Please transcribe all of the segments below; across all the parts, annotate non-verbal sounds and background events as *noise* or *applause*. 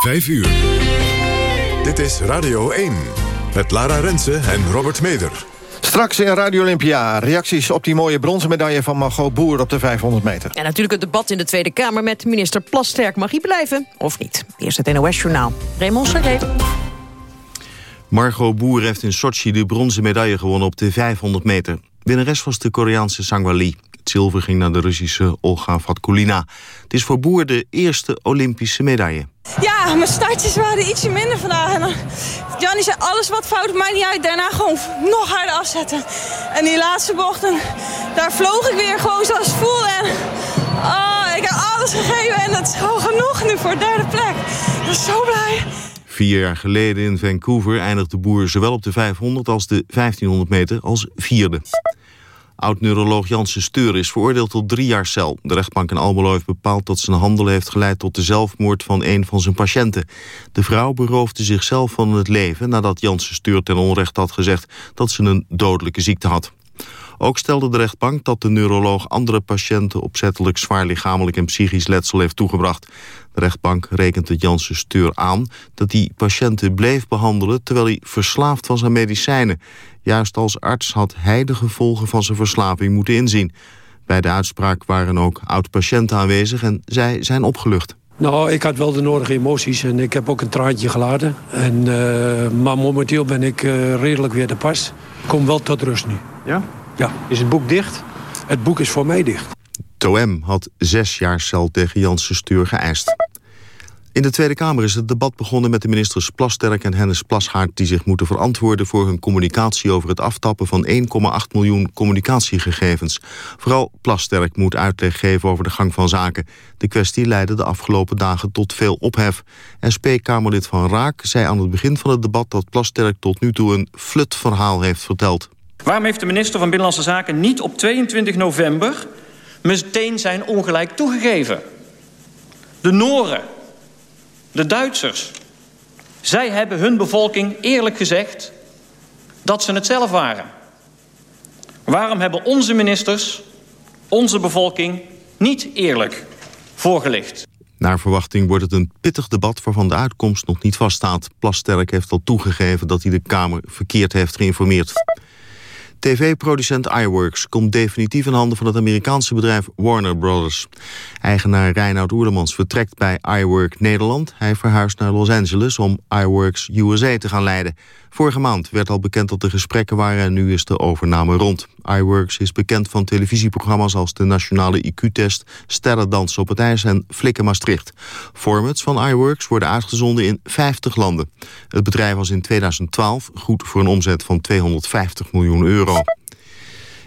5 uur. Dit is Radio 1. Met Lara Rensen en Robert Meder. Straks in Radio Olympia. Reacties op die mooie bronzen medaille van Margot Boer op de 500 meter. En natuurlijk het debat in de Tweede Kamer met minister Plasterk. Mag hij blijven of niet? Eerst het NOS-journaal. Raymond Serré. Margot Boer heeft in Sochi de bronzen medaille gewonnen op de 500 meter. Winnares was de Koreaanse Sangwa Lee. Het zilver ging naar de Russische Olga Vatkulina. Het is voor Boer de eerste Olympische medaille. Ja, mijn startjes waren ietsje minder vandaag. En Jannie zei, alles wat fout, maakt niet uit. Daarna gewoon nog harder afzetten. En die laatste bochten, daar vloog ik weer gewoon zoals het voelde. En oh, ik heb alles gegeven en dat is gewoon genoeg nu voor de derde plek. Ik ben zo blij. Vier jaar geleden in Vancouver eindigde Boer zowel op de 500 als de 1500 meter als vierde. Oud-neuroloog Janssen Steur is veroordeeld tot drie jaar cel. De rechtbank in Almelo heeft bepaald dat zijn handel heeft geleid... tot de zelfmoord van een van zijn patiënten. De vrouw beroofde zichzelf van het leven... nadat Janssen Steur ten onrecht had gezegd dat ze een dodelijke ziekte had. Ook stelde de rechtbank dat de neuroloog andere patiënten opzettelijk zwaar lichamelijk en psychisch letsel heeft toegebracht. De rechtbank rekent het Janssen Steur aan dat hij patiënten bleef behandelen terwijl hij verslaafd was aan medicijnen. Juist als arts had hij de gevolgen van zijn verslaving moeten inzien. Bij de uitspraak waren ook oud-patiënten aanwezig en zij zijn opgelucht. Nou, ik had wel de nodige emoties en ik heb ook een traantje geladen. En, uh, maar momenteel ben ik uh, redelijk weer de pas. Ik kom wel tot rust nu. Ja? Ja. Is het boek dicht? Het boek is voor mij dicht. Toem had zes jaar cel tegen Janssen Stuur geëist. In de Tweede Kamer is het debat begonnen met de ministers Plasterk en Hennis Plasgaard... die zich moeten verantwoorden voor hun communicatie over het aftappen van 1,8 miljoen communicatiegegevens. Vooral Plasterk moet uitleg geven over de gang van zaken. De kwestie leidde de afgelopen dagen tot veel ophef. SP-Kamerlid Van Raak zei aan het begin van het debat dat Plasterk tot nu toe een flutverhaal heeft verteld. Waarom heeft de minister van Binnenlandse Zaken niet op 22 november... meteen zijn ongelijk toegegeven? De Noren, de Duitsers... zij hebben hun bevolking eerlijk gezegd dat ze het zelf waren. Waarom hebben onze ministers onze bevolking niet eerlijk voorgelicht? Naar verwachting wordt het een pittig debat waarvan de uitkomst nog niet vaststaat. Plasterk heeft al toegegeven dat hij de Kamer verkeerd heeft geïnformeerd. TV-producent iWorks komt definitief in handen van het Amerikaanse bedrijf Warner Brothers. Eigenaar Reinoud Oerlemans vertrekt bij iWork Nederland. Hij verhuist naar Los Angeles om iWorks USA te gaan leiden. Vorige maand werd al bekend dat er gesprekken waren en nu is de overname rond. iWorks is bekend van televisieprogramma's als de Nationale IQ-test, Sterrendans op het IJs en Flikken Maastricht. Formats van iWorks worden uitgezonden in 50 landen. Het bedrijf was in 2012 goed voor een omzet van 250 miljoen euro.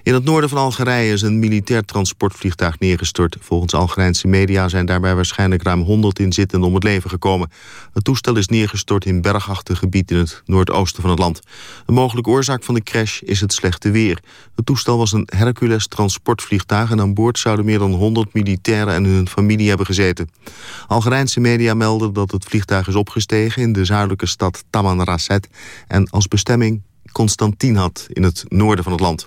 In het noorden van Algerije is een militair transportvliegtuig neergestort. Volgens Algerijnse media zijn daarbij waarschijnlijk ruim 100 inzittenden om het leven gekomen. Het toestel is neergestort in bergachtig gebied in het noordoosten van het land. Een mogelijke oorzaak van de crash is het slechte weer. Het toestel was een Hercules transportvliegtuig en aan boord zouden meer dan 100 militairen en hun familie hebben gezeten. Algerijnse media melden dat het vliegtuig is opgestegen in de zuidelijke stad Tamanrasset en als bestemming Constantinat in het noorden van het land.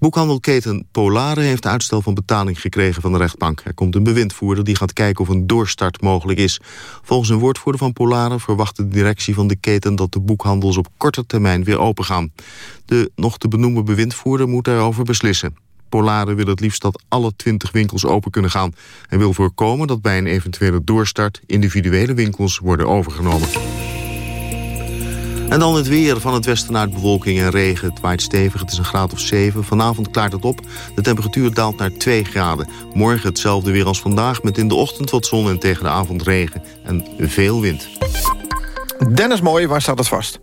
Boekhandelketen Polare heeft uitstel van betaling gekregen van de rechtbank. Er komt een bewindvoerder die gaat kijken of een doorstart mogelijk is. Volgens een woordvoerder van Polare verwacht de directie van de keten... dat de boekhandels op korte termijn weer opengaan. De nog te benoemen bewindvoerder moet daarover beslissen. Polare wil het liefst dat alle 20 winkels open kunnen gaan... en wil voorkomen dat bij een eventuele doorstart... individuele winkels worden overgenomen. En dan het weer van het westen uit bewolking en regen. Het waait stevig, het is een graad of 7. Vanavond klaart het op. De temperatuur daalt naar 2 graden. Morgen hetzelfde weer als vandaag... met in de ochtend wat zon en tegen de avond regen. En veel wind. Dennis Mooi, waar staat het vast?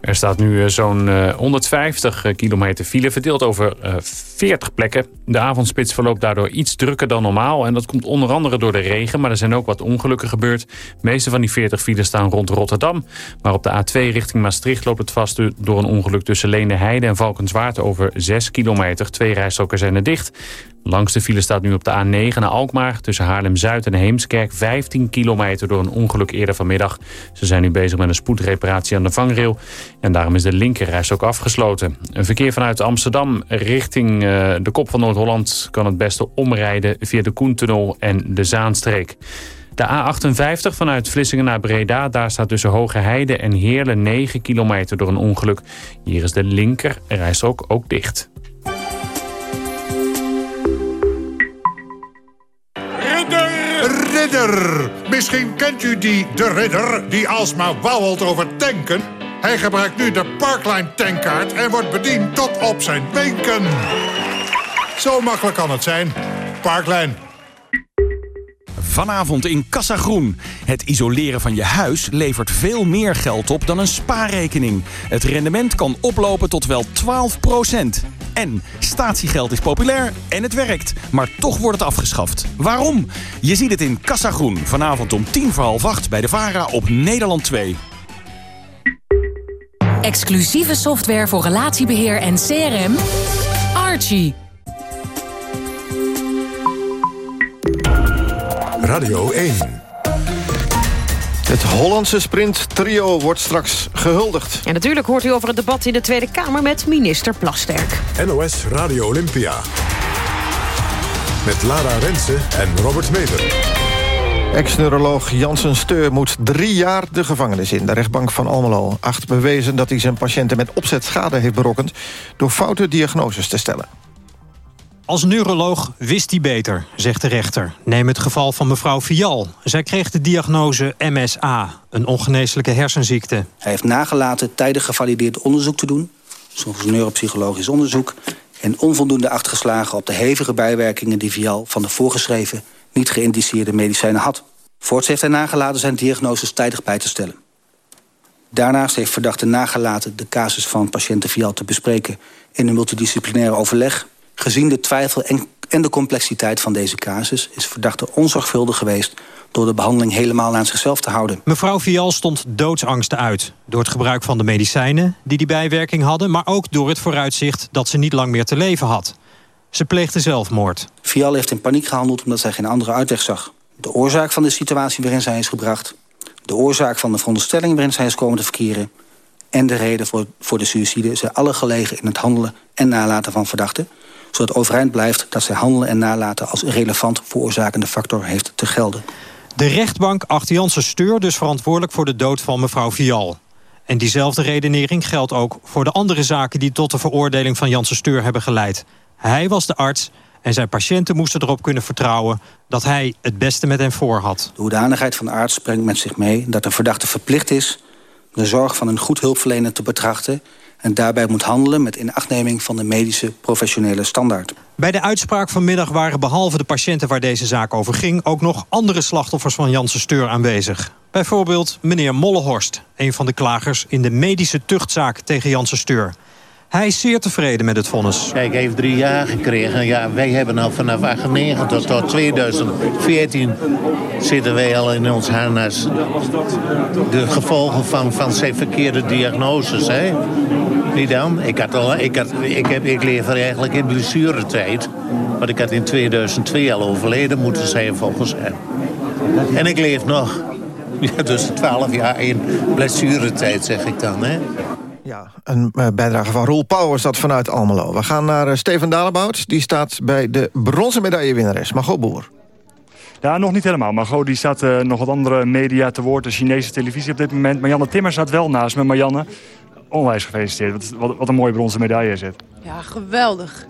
Er staat nu zo'n 150 kilometer file, verdeeld over 40 plekken. De avondspits verloopt daardoor iets drukker dan normaal. En dat komt onder andere door de regen, maar er zijn ook wat ongelukken gebeurd. De meeste van die 40 files staan rond Rotterdam. Maar op de A2 richting Maastricht loopt het vast door een ongeluk tussen Leende Heide en Valkenswaard over 6 kilometer. Twee rijstroken zijn er dicht. Langste file staat nu op de A9 naar Alkmaar... tussen Haarlem-Zuid en Heemskerk, 15 kilometer door een ongeluk eerder vanmiddag. Ze zijn nu bezig met een spoedreparatie aan de vangrail... en daarom is de linkerreis ook afgesloten. Een verkeer vanuit Amsterdam richting uh, de kop van Noord-Holland... kan het beste omrijden via de Koentunnel en de Zaanstreek. De A58 vanuit Vlissingen naar Breda, daar staat tussen Hoge Heide en Heerlen 9 kilometer door een ongeluk. Hier is de linker rijstrook ook dicht. Ridder! Misschien kent u die de ridder die alsmaar wauwelt over tanken. Hij gebruikt nu de Parkline tankkaart en wordt bediend tot op zijn wenken. Zo makkelijk kan het zijn. Parkline. Vanavond in Kassa Groen. Het isoleren van je huis levert veel meer geld op dan een spaarrekening. Het rendement kan oplopen tot wel 12 En statiegeld is populair en het werkt. Maar toch wordt het afgeschaft. Waarom? Je ziet het in Kassa Groen. Vanavond om tien voor half acht bij de VARA op Nederland 2. Exclusieve software voor relatiebeheer en CRM. Archie. Radio 1. Het Hollandse sprint-trio wordt straks gehuldigd. En natuurlijk hoort u over het debat in de Tweede Kamer met minister Plasterk. NOS Radio Olympia. Met Lara Rensen en Robert Meder. Ex-neuroloog Janssen Steur moet drie jaar de gevangenis in. De rechtbank van Almelo acht bewezen dat hij zijn patiënten met opzet schade heeft berokkend... door foute diagnoses te stellen. Als neuroloog wist hij beter, zegt de rechter. Neem het geval van mevrouw Vial. Zij kreeg de diagnose MSA, een ongeneeslijke hersenziekte. Hij heeft nagelaten tijdig gevalideerd onderzoek te doen... zoals neuropsychologisch onderzoek... en onvoldoende acht geslagen op de hevige bijwerkingen... die Vial van de voorgeschreven, niet geïndiceerde medicijnen had. Voorts heeft hij nagelaten zijn diagnoses tijdig bij te stellen. Daarnaast heeft verdachte nagelaten de casus van patiënten Vial te bespreken... in een multidisciplinair overleg Gezien de twijfel en, en de complexiteit van deze casus... is verdachte onzorgvuldig geweest door de behandeling helemaal aan zichzelf te houden. Mevrouw Vial stond doodsangsten uit. Door het gebruik van de medicijnen die die bijwerking hadden... maar ook door het vooruitzicht dat ze niet lang meer te leven had. Ze pleegde zelfmoord. Vial heeft in paniek gehandeld omdat zij geen andere uitweg zag. De oorzaak van de situatie waarin zij is gebracht... de oorzaak van de veronderstelling waarin zij is komen te verkeren... en de reden voor, voor de suïcide zijn alle gelegen in het handelen en nalaten van verdachten zodat overeind blijft dat zij handelen en nalaten... als relevant veroorzakende factor heeft te gelden. De rechtbank acht Janssen Steur dus verantwoordelijk voor de dood van mevrouw Vial. En diezelfde redenering geldt ook voor de andere zaken... die tot de veroordeling van Janssen Steur hebben geleid. Hij was de arts en zijn patiënten moesten erop kunnen vertrouwen... dat hij het beste met hen voor had. De hoedanigheid van de arts brengt met zich mee dat de verdachte verplicht is... de zorg van een goed hulpverlener te betrachten en daarbij moet handelen met inachtneming van de medische professionele standaard. Bij de uitspraak vanmiddag waren behalve de patiënten waar deze zaak over ging... ook nog andere slachtoffers van Janssen Steur aanwezig. Bijvoorbeeld meneer Mollehorst, een van de klagers... in de medische tuchtzaak tegen Janssen Steur. Hij is zeer tevreden met het vonnis. Kijk, hij heeft drie jaar gekregen. Ja, wij hebben al vanaf 98 tot 2014 zitten wij al in ons harnas. De gevolgen van, van zijn verkeerde diagnoses, hè? Dan? Ik, had al, ik, had, ik, heb, ik leef er eigenlijk in blessuretijd. Want ik had in 2002 al overleden moeten zijn, volgens hem. En ik leef nog. Ja, dus 12 jaar in blessuretijd, zeg ik dan, hè? Ja, een eh, bijdrage van Roel Powers, dat vanuit Almelo. We gaan naar uh, Steven Dalebout. Die staat bij de bronzen medaillewinnares, Margot Boer. Ja, nog niet helemaal. Margot die staat uh, nog wat andere media te woord. De Chinese televisie op dit moment. Marianne Timmer staat wel naast me. Marianne, onwijs gefeliciteerd. Wat, wat, wat een mooie bronzen medaille is het. Ja, geweldig.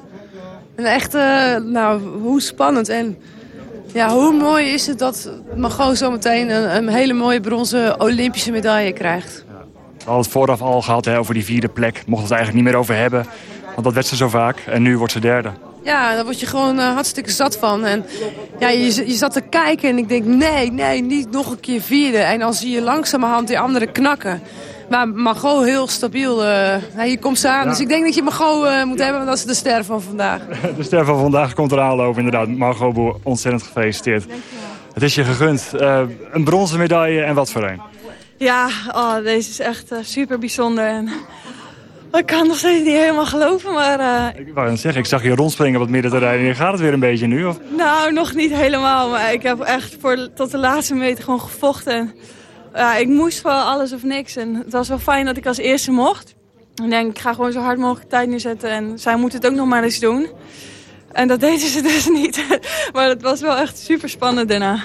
En echt, nou, hoe spannend. En ja, hoe mooi is het dat Margot zometeen een, een hele mooie bronzen Olympische medaille krijgt. We hadden het vooraf al gehad hè, over die vierde plek. Mochten we het eigenlijk niet meer over hebben. Want dat werd ze zo vaak. En nu wordt ze derde. Ja, daar word je gewoon uh, hartstikke zat van. En ja, je, je zat te kijken en ik denk, nee, nee, niet nog een keer vierde. En dan zie je langzamerhand die anderen knakken. Maar Margot heel stabiel. Uh, hier komt ze aan. Dus ik denk dat je Margot uh, moet hebben, want dat is de ster van vandaag. *laughs* De ster van vandaag komt eraan lopen, inderdaad. Boer, ontzettend gefeliciteerd. Het is je gegund. een bronzen medaille en wat voor een? Ja, oh, deze is echt uh, super bijzonder. En, *laughs* ik kan nog steeds niet helemaal geloven, maar... Uh, ik wou zeggen, ik zag je rondspringen op het middenterrein. Gaat het weer een beetje nu? Of? Nou, nog niet helemaal, maar ik heb echt voor, tot de laatste meter gewoon gevochten. En, ja, ik moest wel alles of niks. En het was wel fijn dat ik als eerste mocht. Ik denk, ik ga gewoon zo hard mogelijk tijd neerzetten. En zij moet het ook nog maar eens doen. En dat deden ze dus *laughs* niet. maar het was wel echt super spannend daarna.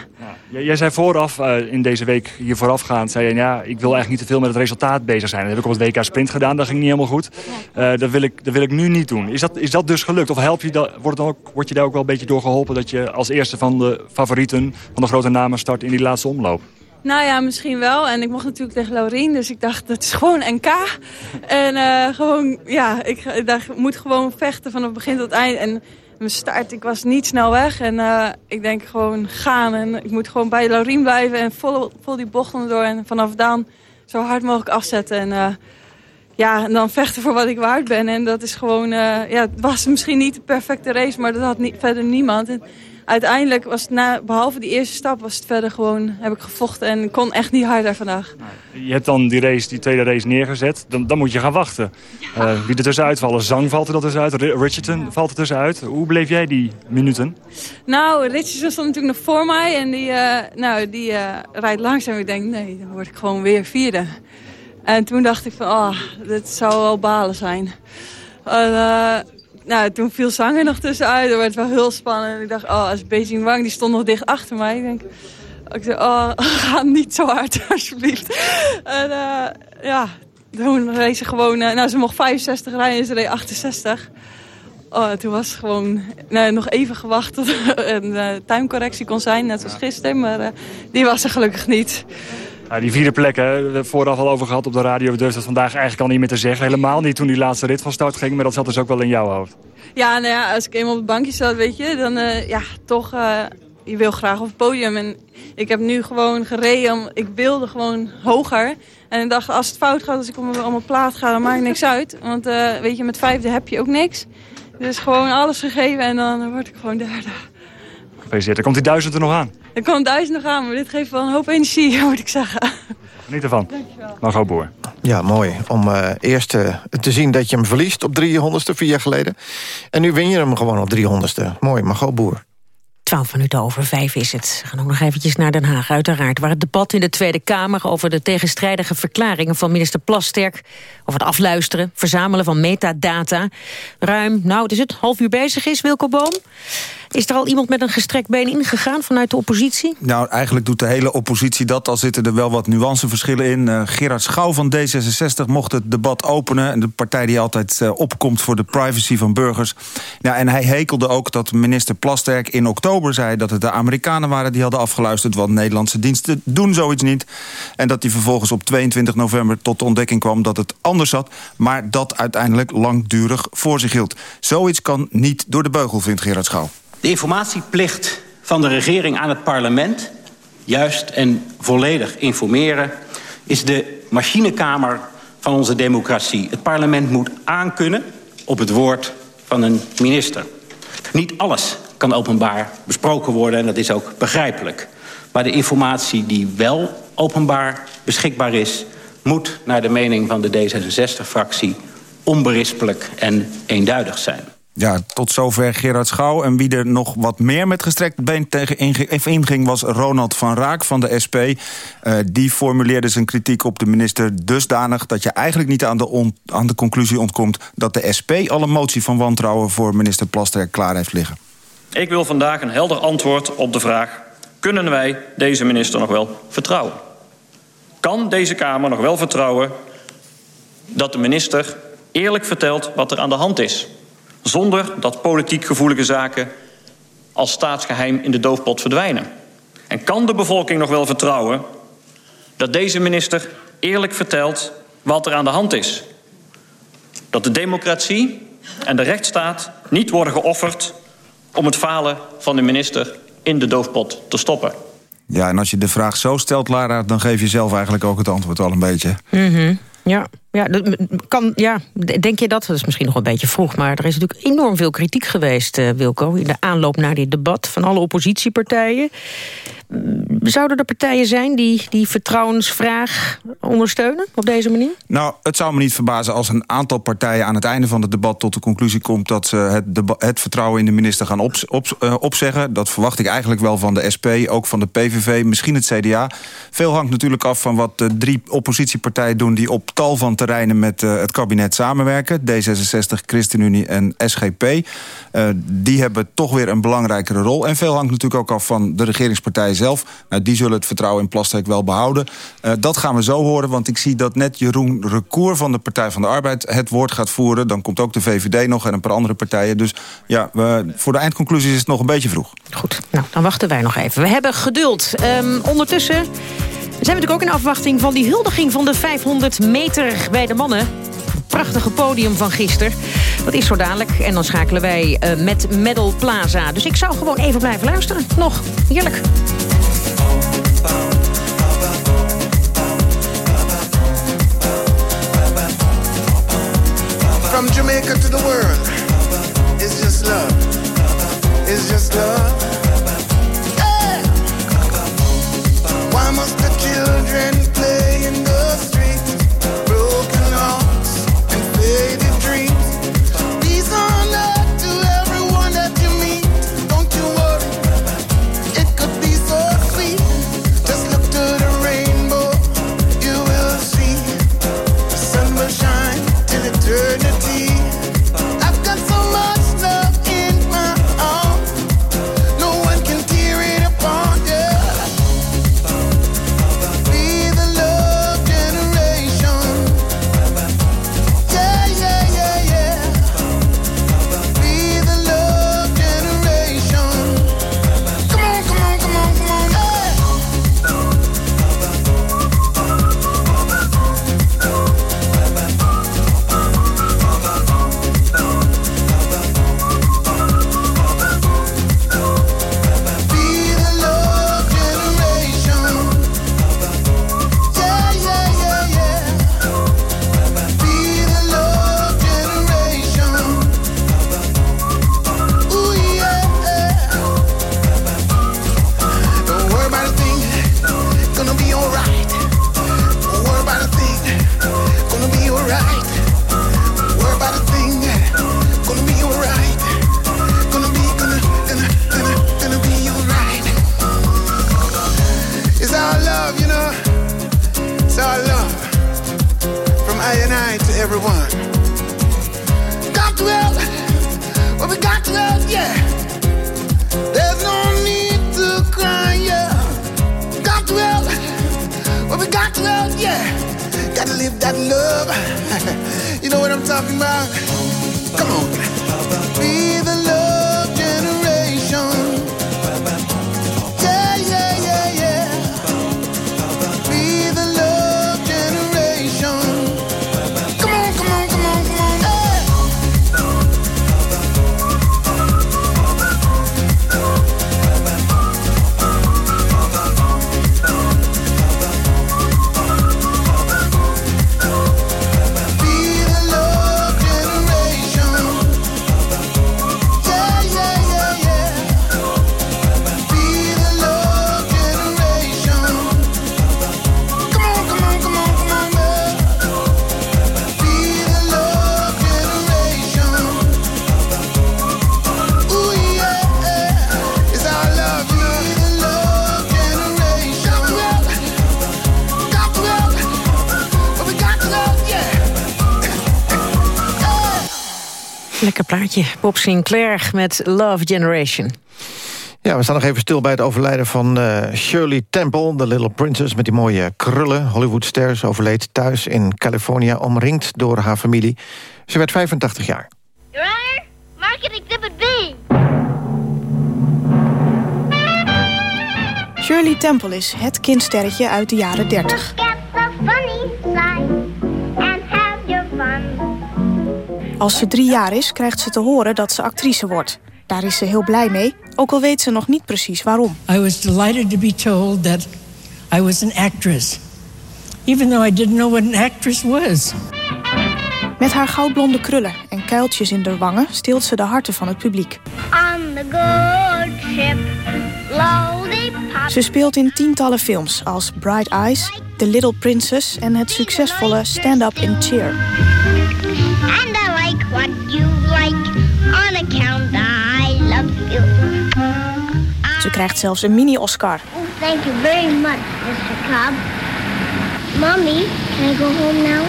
Ja. Jij zei vooraf, uh, in deze week hier voorafgaand, zei je, ja, ik wil eigenlijk niet te veel met het resultaat bezig zijn. Dat heb ik op het WK Sprint gedaan, dat ging niet helemaal goed. Uh, dat, wil ik, dat wil ik nu niet doen. Is dat, is dat dus gelukt? Of help je dat, wordt dan ook, word je daar ook wel een beetje door geholpen... dat je als eerste van de favorieten, van de grote namen start in die laatste omloop? Nou ja, misschien wel. En ik mocht natuurlijk tegen Laurien, dus ik dacht, dat is gewoon NK. En uh, gewoon, ja, ik, ik dacht, ik moet gewoon vechten van het begin tot het eind. En mijn start, ik was niet snel weg. En uh, ik denk gewoon gaan. En ik moet gewoon bij Laurien blijven en vol, vol die bochten door. En vanaf dan zo hard mogelijk afzetten. En uh, ja, en dan vechten voor wat ik waard ben. En dat is gewoon, uh, ja, het was misschien niet de perfecte race, maar dat had verder niemand. En, uiteindelijk was het na, behalve die eerste stap, was het verder gewoon, heb ik gevochten en kon echt niet harder vandaag. Je hebt dan die race, die tweede race neergezet, dan, dan moet je gaan wachten. Ja. Uh, wie er tussenuit vallen, Zang valt er dat tussenuit, Richardson valt er tussenuit. Hoe bleef jij die minuten? Nou, Richardson stond natuurlijk nog voor mij en die, uh, nou, die uh, rijdt langzaam. Ik denk, nee, dan word ik gewoon weer vierde. En toen dacht ik van, oh, dit zou wel balen zijn. Uh, nou, toen viel zanger nog tussenuit. Dat werd wel heel spannend. En ik dacht, oh, als Beijing Wang, die stond nog dicht achter mij. Ik denk, ik zei, oh, *laughs* ga niet zo hard, *laughs* alsjeblieft. En uh, ja, toen reed ze gewoon, uh, nou, ze mocht 65 rijden en ze reed 68. Oh, toen was het gewoon nou, nog even gewacht tot *laughs* een uh, tuincorrectie kon zijn, net zoals gisteren. Maar die was er gelukkig niet. Nou, die vierde plek, hè, we hebben het vooraf al over gehad op de radio. We durfden dat vandaag eigenlijk al niet meer te zeggen. Helemaal niet toen die laatste rit van start ging. Maar dat zat dus ook wel in jouw hoofd. Ja, nou ja, als ik eenmaal op het bankje zat, weet je, dan uh, ja, toch, uh, je wil graag op het podium. En ik heb nu gewoon gereden, ik wilde gewoon hoger. En ik dacht, als het fout gaat, als ik om, om mijn plaat ga, dan maakt niks uit. Want uh, weet je, met vijfde heb je ook niks. Dus gewoon alles gegeven en dan word ik gewoon derde. Gefeliciteerd. Er komt die duizend er nog aan. Er komt duizend nog aan, maar dit geeft wel een hoop energie, *laughs* moet ik zeggen. Geniet ervan. Margot Boer. Ja, mooi. Om uh, eerst uh, te zien dat je hem verliest op 300ste, vier jaar geleden. En nu win je hem gewoon op 300ste. Mooi, Margot Boer. 12 minuten over vijf is het. We gaan ook nog eventjes naar Den Haag, uiteraard... waar het debat in de Tweede Kamer over de tegenstrijdige verklaringen... van minister Plasterk over het afluisteren, verzamelen van metadata... ruim, nou, het is het, half uur bezig is, Wilco Boom. Is er al iemand met een gestrekt been ingegaan vanuit de oppositie? Nou, eigenlijk doet de hele oppositie dat. Al zitten er wel wat nuanceverschillen in. Uh, Gerard Schouw van D66 mocht het debat openen. En de partij die altijd uh, opkomt voor de privacy van burgers. Nou, en hij hekelde ook dat minister Plasterk in oktober zei... dat het de Amerikanen waren die hadden afgeluisterd... want Nederlandse diensten doen zoiets niet. En dat hij vervolgens op 22 november tot de ontdekking kwam... dat het anders zat, maar dat uiteindelijk langdurig voor zich hield. Zoiets kan niet door de beugel, vindt Gerard Schouw. De informatieplicht van de regering aan het parlement... juist en volledig informeren... is de machinekamer van onze democratie. Het parlement moet aankunnen op het woord van een minister. Niet alles kan openbaar besproken worden en dat is ook begrijpelijk. Maar de informatie die wel openbaar beschikbaar is... moet naar de mening van de D66-fractie onberispelijk en eenduidig zijn. Ja, tot zover Gerard Schouw. En wie er nog wat meer met gestrekt been tegen inging... was Ronald van Raak van de SP. Uh, die formuleerde zijn kritiek op de minister dusdanig... dat je eigenlijk niet aan de, aan de conclusie ontkomt... dat de SP al een motie van wantrouwen voor minister Plasterk klaar heeft liggen. Ik wil vandaag een helder antwoord op de vraag... kunnen wij deze minister nog wel vertrouwen? Kan deze Kamer nog wel vertrouwen dat de minister eerlijk vertelt wat er aan de hand is... zonder dat politiek gevoelige zaken als staatsgeheim in de doofpot verdwijnen? En kan de bevolking nog wel vertrouwen dat deze minister eerlijk vertelt wat er aan de hand is? Dat de democratie en de rechtsstaat niet worden geofferd om het falen van de minister in de doofpot te stoppen. Ja, en als je de vraag zo stelt, Lara, dan geef je zelf eigenlijk ook het antwoord al een beetje. Mm -hmm. Ja, ja, kan, ja, denk je dat? Dat is misschien nog een beetje vroeg, maar er is natuurlijk enorm veel kritiek geweest, uh, Wilco, in de aanloop naar dit debat van alle oppositiepartijen. Zouden er partijen zijn die die vertrouwensvraag ondersteunen op deze manier? Nou, het zou me niet verbazen als een aantal partijen aan het einde van het debat tot de conclusie komt dat ze het, het vertrouwen in de minister gaan op, uh, opzeggen. Dat verwacht ik eigenlijk wel van de SP, ook van de PVV, misschien het CDA. Veel hangt natuurlijk af van wat de drie oppositiepartijen doen die op tal van terreinen met eh, het kabinet samenwerken. D66, ChristenUnie en SGP. Uh, die hebben toch weer een belangrijkere rol. En veel hangt natuurlijk ook af van de regeringspartijen zelf. Nou, die zullen het vertrouwen in Plasterk wel behouden. Uh, dat gaan we zo horen, want ik zie dat net Jeroen Recour... van de Partij van de Arbeid het woord gaat voeren. Dan komt ook de VVD nog en een paar andere partijen. Dus ja, we, voor de eindconclusies is het nog een beetje vroeg. Goed, nou, dan wachten wij nog even. We hebben geduld. Um, ondertussen we zijn natuurlijk ook in afwachting van die huldiging van de 500 meter bij de mannen. Prachtige podium van gisteren. Dat is zo dadelijk. En dan schakelen wij uh, met Medal Plaza. Dus ik zou gewoon even blijven luisteren. Nog. Heerlijk. From Jamaica to the world. It's just love. It's just love. Plaatje. Bob Sinclair met Love Generation. Ja, we staan nog even stil bij het overlijden van eh, Shirley Temple... de Little Princess met die mooie krullen. Hollywoodster, ze overleed thuis in California... omringd door haar familie. Ze werd 85 jaar. Your Honor, Market Exhibit B. Shirley Temple is het kindsterretje uit de jaren 30. Als ze drie jaar is, krijgt ze te horen dat ze actrice wordt. Daar is ze heel blij mee, ook al weet ze nog niet precies waarom. I was delighted to be told that I was an actress, even though I didn't know what an actress was. Met haar goudblonde krullen en kuiltjes in de wangen... steelt ze de harten van het publiek. On the good ship. Ze speelt in tientallen films als Bright Eyes, The Little Princess... en het succesvolle Stand Up and Cheer. What you like on account I love you. Ze krijgt zelfs een mini-Oscar. Oh, thank you very much, Mr. Cobb. Mommy, can I go home now?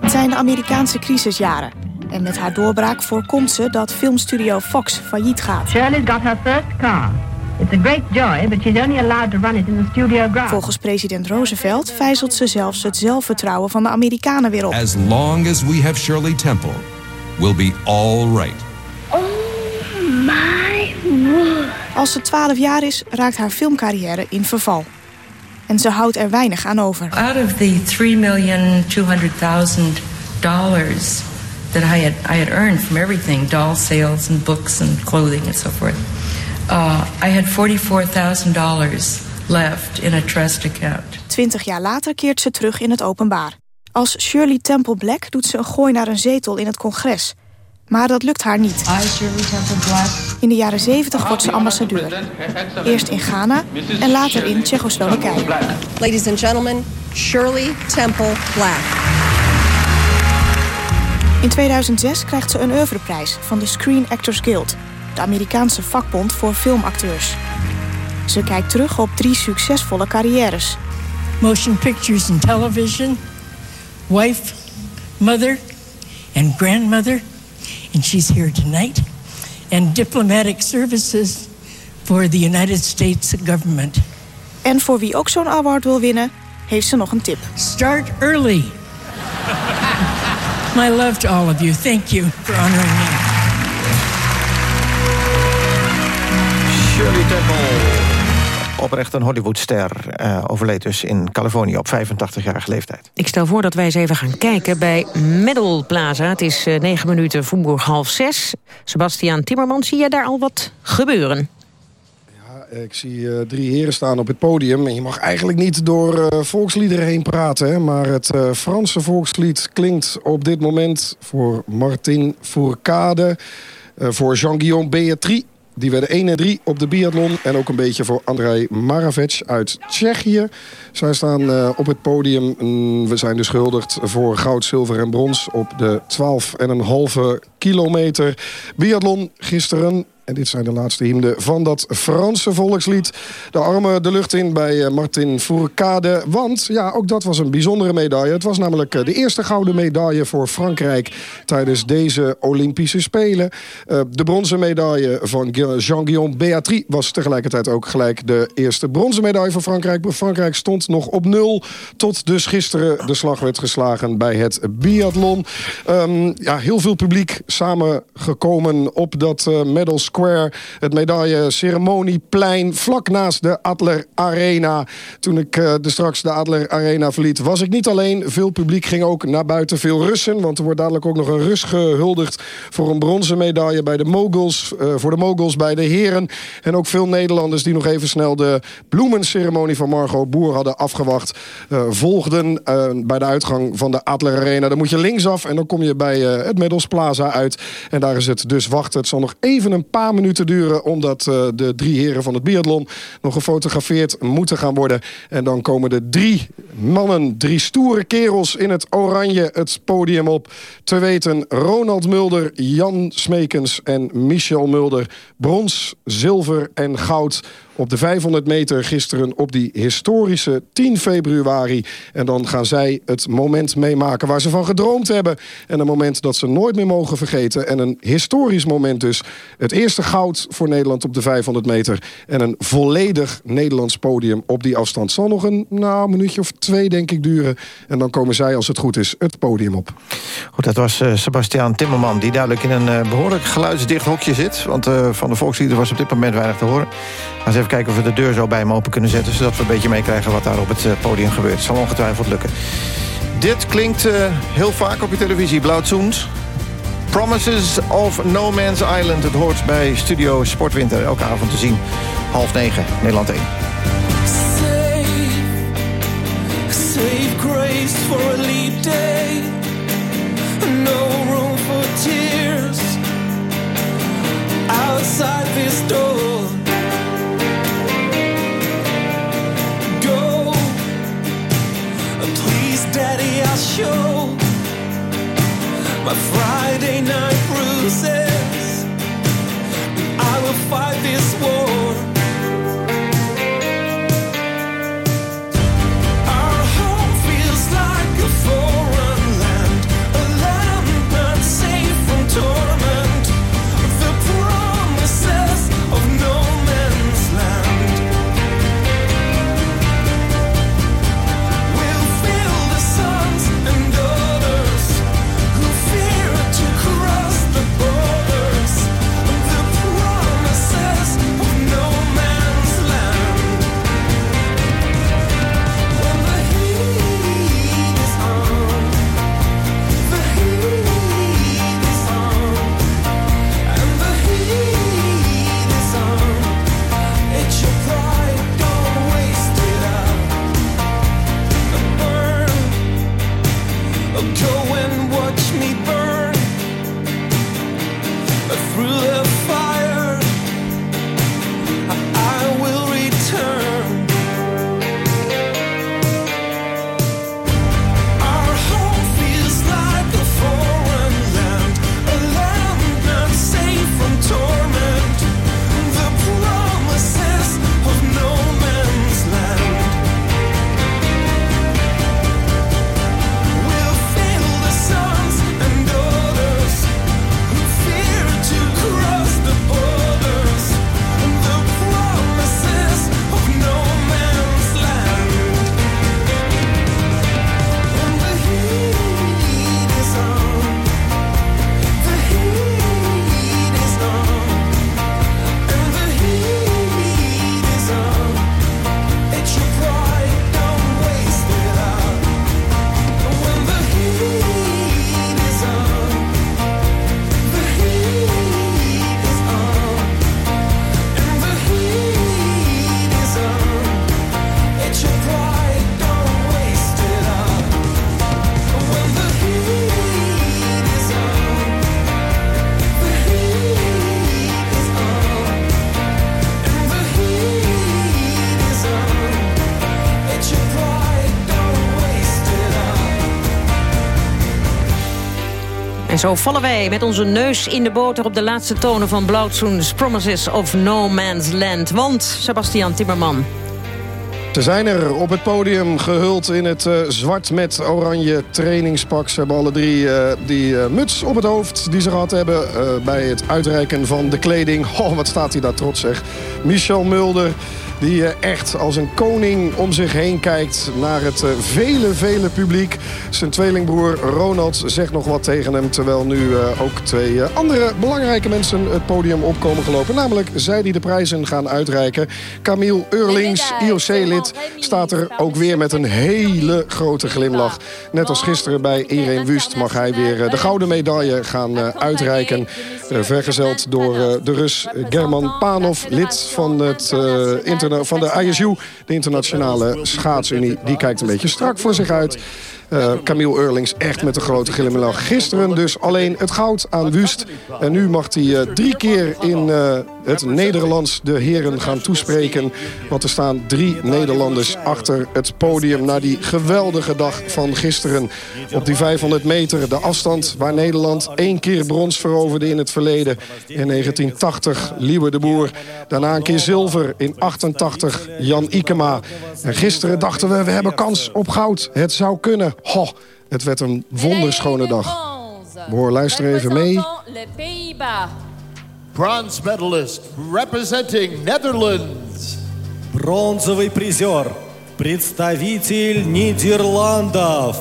*laughs* Het zijn de Amerikaanse crisisjaren. En met haar doorbraak voorkomt ze dat filmstudio Fox failliet gaat. Shirley's got her first car. It's a great joy, but she's only allowed to run it in the studio grounds. Volgens president Roosevelt vijzelt ze zelfs het zelfvertrouwen van de Amerikanen weer op. As long as we have Shirley Temple, we'll be all right. My Als ze 12 jaar is, raakt haar filmcarrière in verval. En ze houdt er weinig aan over. Out of the three million two hundred thousand dollars that I had I had earned from everything, doll sales and books and clothing and so forth, uh, I had forty four thousand dollars left in a trust account. Twintig jaar later keert ze terug in het openbaar. Als Shirley Temple Black doet ze een gooi naar een zetel in het congres. Maar dat lukt haar niet. I, Shirley Temple Black, In de jaren 70 wordt ze ambassadeur. Eerst in Ghana en later in Tsjechoslowakije. Ladies and gentlemen, Shirley Temple Black. In 2006 krijgt ze een oeuvreprijs van de Screen Actors Guild... de Amerikaanse vakbond voor filmacteurs. Ze kijkt terug op drie succesvolle carrières. motion pictures and television, wife, mother, and grandmother, and she's here tonight, and diplomatic services for the United States government. En voor wie ook zo'n award wil winnen, heeft ze nog een tip. Start early. *laughs* My love to all of you. Thank you for honoring me. Shirley Temple. Oprecht een Hollywoodster. eh overleed dus in Californië op 85-jarige leeftijd. Ik stel voor dat wij eens even gaan kijken bij Medal Plaza. Het is eh, negen minuten Voetburg half zes. Sebastiaan Timmerman, zie je daar al wat gebeuren? Ik zie eh, drie heren staan op het podium. En je mag eigenlijk niet door eh, volksliederen heen praten. Hè? Maar het eh, Franse volkslied klinkt op dit moment voor Martin Fourcade. eh, voor Jean-Guillaume Beatry. Die werden 1 en 3 op de biathlon. En ook een beetje voor Andrei Maravec uit Tsjechië. Zij staan eh, op het podium. Mm, we zijn dus gehuldigd voor goud, zilver en brons... op de 12,5 kilometer biathlon gisteren. En dit zijn de laatste hymnen van dat Franse volkslied. De armen de lucht in bij eh, Martin Fourcade. Want ja, ook dat was een bijzondere medaille. Het was namelijk eh, de eerste gouden medaille voor Frankrijk... tijdens deze Olympische Spelen. Eh, de bronzen medaille van Gu- Jean-Guillaume Beatry... was tegelijkertijd ook gelijk de eerste bronzen medaille voor Frankrijk. Frankrijk stond nog op nul... tot dus gisteren de slag werd geslagen bij het biathlon. Ehm, ja, heel veel publiek samengekomen op dat eh, Medal Het medaille-ceremonieplein vlak naast de Adler Arena. Toen ik eh, de straks de Adler Arena verliet, was ik niet alleen. Veel publiek ging ook naar buiten, veel Russen. Want er wordt dadelijk ook nog een Rus gehuldigd... voor een bronzen medaille bij de moguls, eh, voor de moguls bij de heren. En ook veel Nederlanders die nog even snel de bloemenceremonie van Margot Boer hadden afgewacht... eh, volgden bij de uitgang van de Adler Arena. Dan moet je linksaf en dan kom je bij het Medals Plaza uit. En daar is het dus wachten. Het zal nog even een paar minuten duren... omdat eh, de drie heren van het biathlon nog gefotografeerd moeten gaan worden. En dan komen de drie mannen, drie stoere kerels in het oranje het podium op. Te weten Ronald Mulder, Jan Smekens en Michel Mulder. Brons, zilver en goud op de 500 meter gisteren op die historische 10 februari. En dan gaan zij het moment meemaken waar ze van gedroomd hebben. En een moment dat ze nooit meer mogen vergeten. En een historisch moment dus. Het eerste goud voor Nederland op de 500 meter. En een volledig Nederlands podium op die afstand. Zal nog een nou, minuutje of twee denk ik duren. En dan komen zij als het goed is het podium op. Goed, dat was eh, Sebastiaan Timmerman... die duidelijk in een eh, behoorlijk geluidsdicht hokje zit. Want eh, van de volkslieder was op dit moment weinig te horen. Eens even kijken of we de deur zo bij hem open kunnen zetten... zodat we een beetje meekrijgen wat daar op het eh, podium gebeurt. Het zal ongetwijfeld lukken. Dit klinkt eh, heel vaak op je televisie, Blauwtsoens. Promises of No Man's Island. Het hoort bij Studio Sportwinter. Elke avond te zien. Half negen, Nederland 1. Save grace for a leap day. Zo vallen wij met onze neus in de boter... op de laatste tonen van Blauwtsoen's Promises of No Man's Land. Want, Sebastian Timmerman... Ze zijn er op het podium gehuld in het uh, zwart met oranje trainingspak. Ze hebben alle drie uh, die uh, muts op het hoofd die ze gehad hebben... bij het uitreiken van de kleding. *laughs* Oh, wat staat hij daar trots, zeg. Michel Mulder, die echt als een koning om zich heen kijkt... naar het vele, vele publiek. Zijn tweelingbroer Ronald zegt nog wat tegen hem... terwijl nu ook twee andere belangrijke mensen het podium opkomen gelopen. Namelijk zij die de prijzen gaan uitreiken. Camille Eurlings, IOC-lid staat er ook weer met een hele grote glimlach. Net als gisteren bij Irene Wust mag hij weer de gouden medaille gaan uitreiken. Vergezeld door de Rus German Panov, lid van, het, van de ISU, de Internationale Schaatsunie. Die kijkt een beetje strak voor zich uit. Uh, Camille Eurlings echt met een grote glimlach. Gisteren dus alleen het goud aan Wust. En nu mag hij uh, drie keer in uh, het Nederlands de heren gaan toespreken. Want er staan drie Nederlanders achter het podium... na die geweldige dag van gisteren. Op die 500 meter, de afstand waar Nederland één keer brons veroverde in het verleden. In 1980, Liewe de Boer. Daarna een keer zilver in 88, Jan Ikema. En gisteren dachten we, we hebben kans op goud. Het zou kunnen. Ho, het werd een wonderschone dag. Hoor, luister even mee. Bronze medalist representing Netherlands. Бронзовый призер, представитель Нидерландов,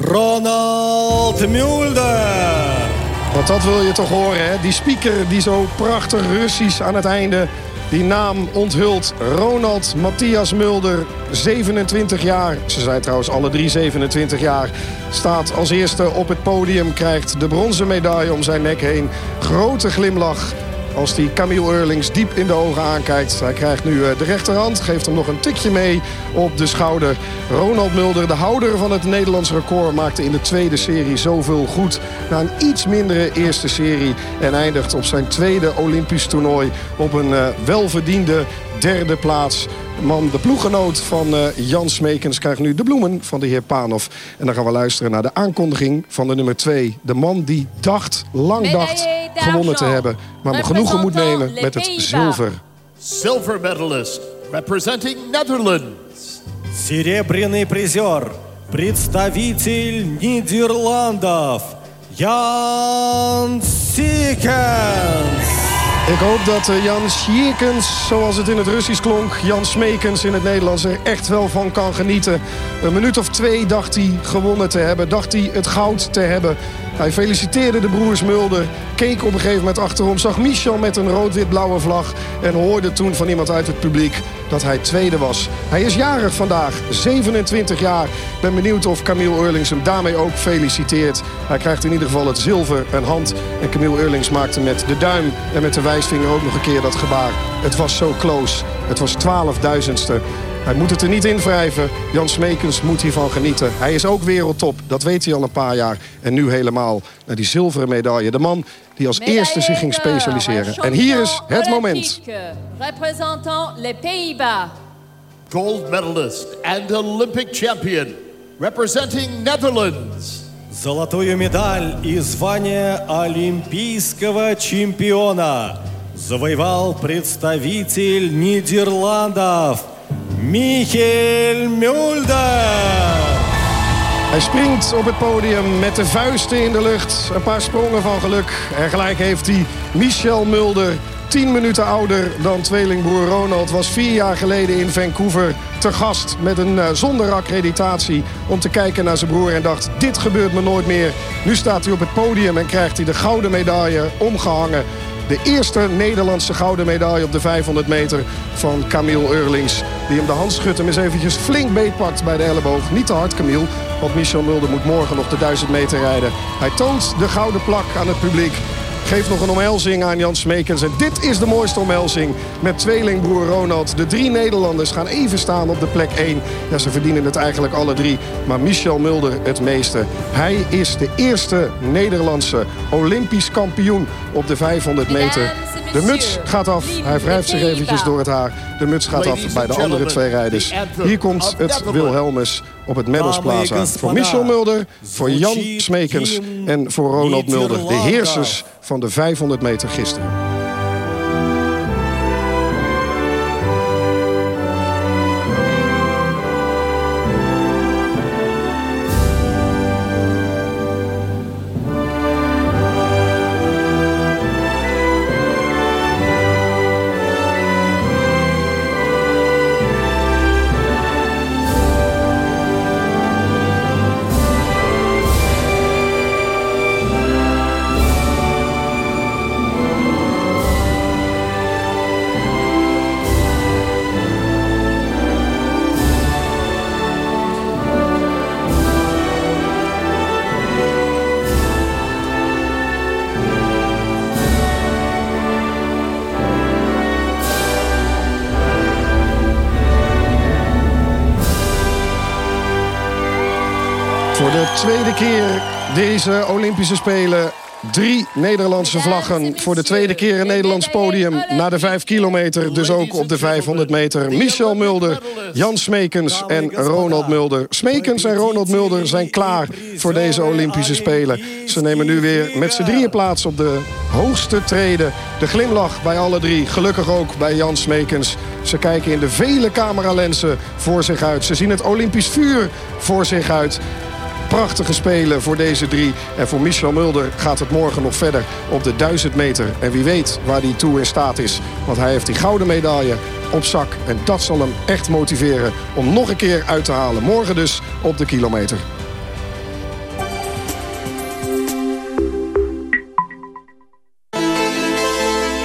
Ronald Mulder. Want dat wil je toch horen, hè? Die speaker die zo prachtig Russisch aan het einde die naam onthult. Ronald Matthias Mulder, 27 jaar. Ze zijn trouwens alle drie 27 jaar. Staat als eerste op het podium, krijgt de bronzen medaille om zijn nek heen. Grote glimlach als hij Camille Eurlings diep in de ogen aankijkt. Hij krijgt nu de rechterhand, geeft hem nog een tikje mee op de schouder. Ronald Mulder, de houder van het Nederlands record... maakte in de tweede serie zoveel goed na een iets mindere eerste serie... en eindigt op zijn tweede Olympisch toernooi op een uh, welverdiende derde plaats Man, de ploeggenoot van uh, Jan Smekens krijgt nu de bloemen van de heer Panov. En dan gaan we luisteren naar de aankondiging van de nummer 2. De man die dacht, lang dacht, gewonnen te hebben. Maar genoegen moet nemen met het zilver. Silver medalist representing Netherlands. Серебряный призер, представитель Нидерландов, Jan Siekens. Ik hoop dat uh, Jan Sjiekens, zoals het in het Russisch klonk... Jan Smekens in het Nederlands er echt wel van kan genieten. Een minuut of twee dacht hij gewonnen te hebben. Dacht hij het goud te hebben. Hij feliciteerde de broers Mulder. Keek op een gegeven moment achterom. Zag Michel met een rood-wit-blauwe vlag. En hoorde toen van iemand uit het publiek dat hij tweede was. Hij is jarig vandaag. 27 jaar. Ben benieuwd of Camille Eurlings hem daarmee ook feliciteert. Hij krijgt in ieder geval het zilver een hand. En Camille Eurlings maakte met de duim en met de wijsvinger ook nog een keer dat gebaar. Het was zo close. Het was 12.000ste. Hij moet het er niet in wrijven. Jan Smekens moet hiervan genieten. Hij is ook wereldtop. Dat weet hij al een paar jaar. En nu helemaal naar die zilveren medaille. De man die als eerste zich ging specialiseren. En hier is het moment. Representant les Pays-Bas. Gold medalist and Olympic champion. Representing Netherlands. Золотую медаль и звание олимпийского чемпиона завоевал представитель Нидерландов Michiel Mulder. Hij springt op het podium met de vuisten in de lucht. Een paar sprongen van geluk. En gelijk heeft hij Michel Mulder, 10 minuten ouder dan tweelingbroer Ronald... was vier jaar geleden in Vancouver te gast met een uh, zonder accreditatie... om te kijken naar zijn broer en dacht, dit gebeurt me nooit meer. Nu staat hij op het podium en krijgt hij de gouden medaille omgehangen de eerste Nederlandse gouden medaille op de 500 meter van Camille Eurlings. Die hem de hand schudt hem eens eventjes flink beetpakt bij de elleboog. Niet te hard Camille, want Michel Mulder moet morgen nog de 1000 meter rijden. Hij toont de gouden plak aan het publiek. Geeft nog een omhelzing aan Jan Smekens. En dit is de mooiste omhelzing met tweelingbroer Ronald. De drie Nederlanders gaan even staan op de plek 1. Ja, ze verdienen het eigenlijk alle drie. Maar Michel Mulder het meeste. Hij is de eerste Nederlandse Olympisch kampioen op de 500 meter. De muts gaat af. Hij wrijft zich eventjes door het haar. De muts gaat af bij de andere twee rijders. Hier komt het Wilhelmus op het Medals Plaza. Voor Michel Mulder, voor Jan Smekens en voor Ronald Mulder. De heersers van de 500 meter gisteren. Deze Olympische Spelen. Drie Nederlandse vlaggen. Voor de tweede keer een Nederlands podium. Na de 5 kilometer, dus ook op de 500 meter. Michel Mulder, Jan Smekens en Ronald Mulder. Smekens en Ronald Mulder zijn klaar voor deze Olympische Spelen. Ze nemen nu weer met z'n drieën plaats op de hoogste treden. De glimlach bij alle drie. Gelukkig ook bij Jan Smekens. Ze kijken in de vele cameralensen voor zich uit. Ze zien het Olympisch vuur voor zich uit. Prachtige spelen voor deze drie. En voor Michel Mulder gaat het morgen nog verder op de 1000 meter. En wie weet waar hij toe in staat is. Want hij heeft die gouden medaille op zak. En dat zal hem echt motiveren om nog een keer uit te halen. Morgen dus op de kilometer.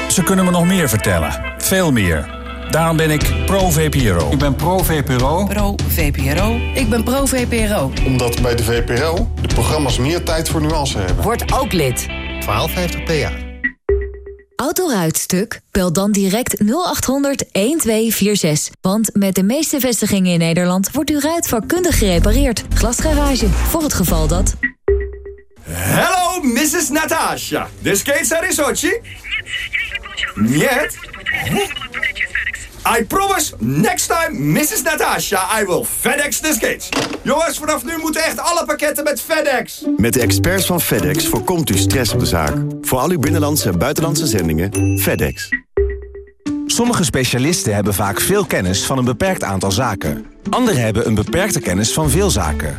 Ze kunnen me nog meer vertellen. Veel meer. Daarom ben ik pro-VPRO. Ik ben pro-VPRO. Pro-VPRO. Ik ben pro-VPRO. Omdat bij de VPRO de programma's meer tijd voor nuance hebben. Word ook lid. 1250 PA. Autoruitstuk? Bel dan direct 0800 1246. Want met de meeste vestigingen in Nederland wordt uw ruit vakkundig gerepareerd. Glasgarage, voor het geval dat... Hello, Mrs. Natasha. The skates are in Sochi? Нет. I promise, next time, Mrs. Natasha, I will FedEx the skates. Jongens, vanaf nu moeten echt alle pakketten met FedEx. Met de experts van FedEx voorkomt u stress op de zaak. Voor al uw binnenlandse en buitenlandse zendingen, FedEx. Sommige specialisten hebben vaak veel kennis van een beperkt aantal zaken. Anderen hebben een beperkte kennis van veel zaken.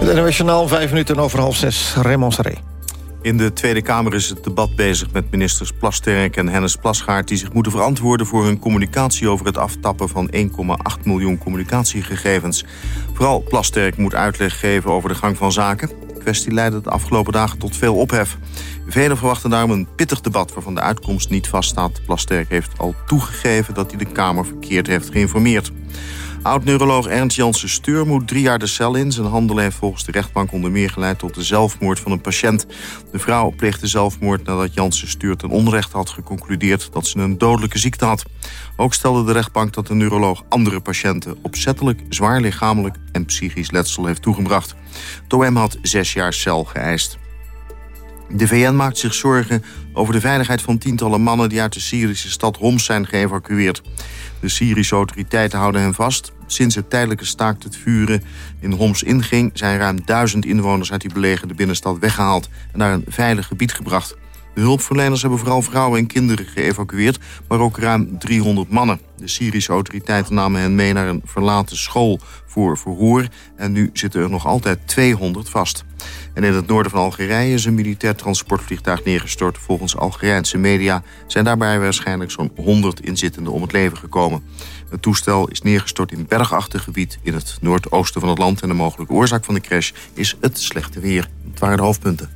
Het NOS vijf minuten over half zes. Raymond. In de Tweede Kamer is het debat bezig met ministers Plasterk en Hennis Plasgaard... die zich moeten verantwoorden voor hun communicatie over het aftappen van 1,8 miljoen communicatiegegevens. Vooral Plasterk moet uitleg geven over de gang van zaken. De kwestie leidde de afgelopen dagen tot veel ophef. Velen verwachten daarom een pittig debat waarvan de uitkomst niet vaststaat. Plasterk heeft al toegegeven dat hij de Kamer verkeerd heeft geïnformeerd. Oud-neuroloog Ernst Janssen Steur moet drie jaar de cel in. Zijn handelen heeft volgens de rechtbank onder meer geleid tot de zelfmoord van een patiënt. De vrouw pleegde zelfmoord nadat Janssen Steur ten onrecht had geconcludeerd dat ze een dodelijke ziekte had. Ook stelde de rechtbank dat de neuroloog andere patiënten opzettelijk, zwaar lichamelijk en psychisch letsel heeft toegebracht. OM had zes jaar cel geëist. De VN maakt zich zorgen over de veiligheid van tientallen mannen... die uit de Syrische stad Homs zijn geëvacueerd. De Syrische autoriteiten houden hen vast. Sinds het tijdelijke staakt het vuren in Homs inging... zijn ruim duizend inwoners uit die belegerde binnenstad weggehaald... en naar een veilig gebied gebracht. De hulpverleners hebben vooral vrouwen en kinderen geëvacueerd... maar ook ruim 300 mannen. De Syrische autoriteiten namen hen mee naar een verlaten school voor verhoor... en nu zitten er nog altijd 200 vast. En in het noorden van Algerije is een militair transportvliegtuig neergestort. Volgens Algerijnse media zijn daarbij waarschijnlijk zo'n 100 inzittenden om het leven gekomen. Het toestel is neergestort in bergachtig gebied in het noordoosten van het land... en de mogelijke oorzaak van de crash is het slechte weer. Het waren de hoofdpunten.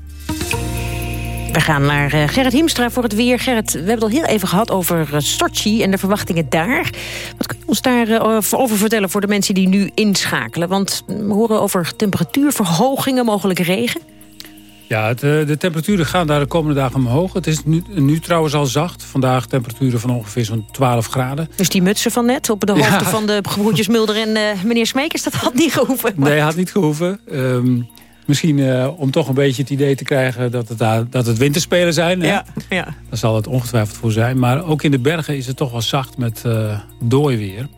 We gaan naar uh, Gerrit Hiemstra voor het weer. Gerrit, we hebben het al heel even gehad over uh, Sochi en de verwachtingen daar. Wat kun je ons daarover uh, vertellen voor de mensen die nu inschakelen? Want we horen over temperatuurverhogingen, mogelijk regen. Ja, het, de temperaturen gaan daar de komende dagen omhoog. Het is nu, nu trouwens al zacht. Vandaag temperaturen van ongeveer zo'n 12 graden. Dus die mutsen van net op de ja. van de gebroedjes Mulder en meneer Smeekers... dat had niet gehoeven. Maar... Nee, had niet gehoeven. Um, Misschien uh, om toch een beetje het idee te krijgen dat het, daar, dat het winterspelen zijn. Ja, ja. Daar zal het ongetwijfeld voor zijn. Maar ook in de bergen is het toch wel zacht met uh, dooi weer.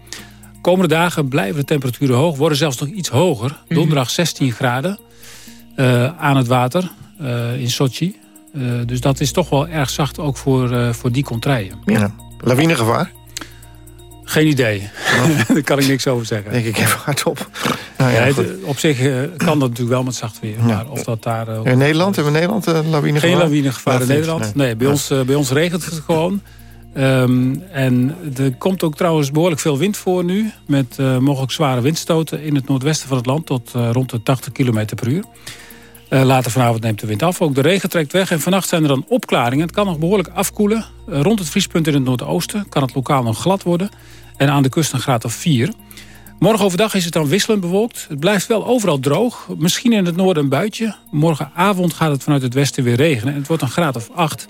Komende dagen blijven de temperaturen hoog. Worden zelfs nog iets hoger. Donderdag 16 graden uh, aan het water in Sochi. dus dat is toch wel erg zacht ook voor, voor die contraien. Ja. Lawinegevaar? Geen idee. *laughs* Daar kan ik niks over zeggen. Denk ik even hardop. Nou ja, ja op zich uh, kan dat natuurlijk wel met zacht weer. Maar of dat daar, uh, in Nederland? Hebben we Nederland uh, lawinegevaar? Geen lawinegevaar in Nederland. Nee, nee bij, ons, bij ons regent het gewoon. Um, en er komt ook trouwens behoorlijk veel wind voor nu. Met mogelijk zware windstoten in het noordwesten van het land. Tot rond de 80 km per uur. Later vanavond neemt de wind af. Ook de regen trekt weg. En vannacht zijn er dan opklaringen. Het kan nog behoorlijk afkoelen. rond het vriespunt in het noordoosten kan het lokaal nog glad worden. En aan de kust een graad of 4. Morgen overdag is het dan wisselend bewolkt. Het blijft wel overal droog. Misschien in het noorden een buitje. Morgenavond gaat het vanuit het westen weer regenen. En het wordt een graad of 8.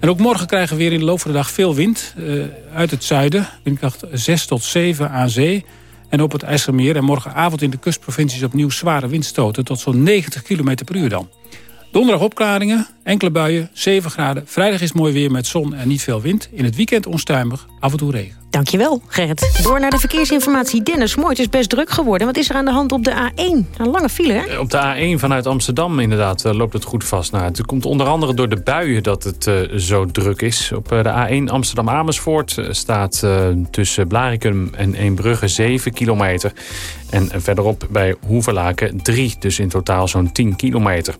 En ook morgen krijgen we weer in de loop van de dag veel wind. Uh, uit het zuiden. Windkracht 6 tot 7 aan zee. En op het IJsselmeer. En morgenavond in de kustprovincies opnieuw zware windstoten. Tot zo'n 90 km per uur dan. Donderdag opklaringen, enkele buien, 7 graden. Vrijdag is mooi weer met zon en niet veel wind. In het weekend onstuimig, af en toe regen. Dankjewel, Gerrit. Door naar de verkeersinformatie. Dennis, mooi, het is best druk geworden. Wat is er aan de hand op de A1? Een lange file, hè? Op de A1 vanuit Amsterdam inderdaad eh, loopt het goed vast. Nou, het komt onder andere door de buien dat het uh, zo druk is. Op de A1 Amsterdam-Amersfoort staat tussen Blarikum en Eembrugge 7 kilometer. En verderop bij Hoeverlaken 3, dus in totaal zo'n 10 kilometer.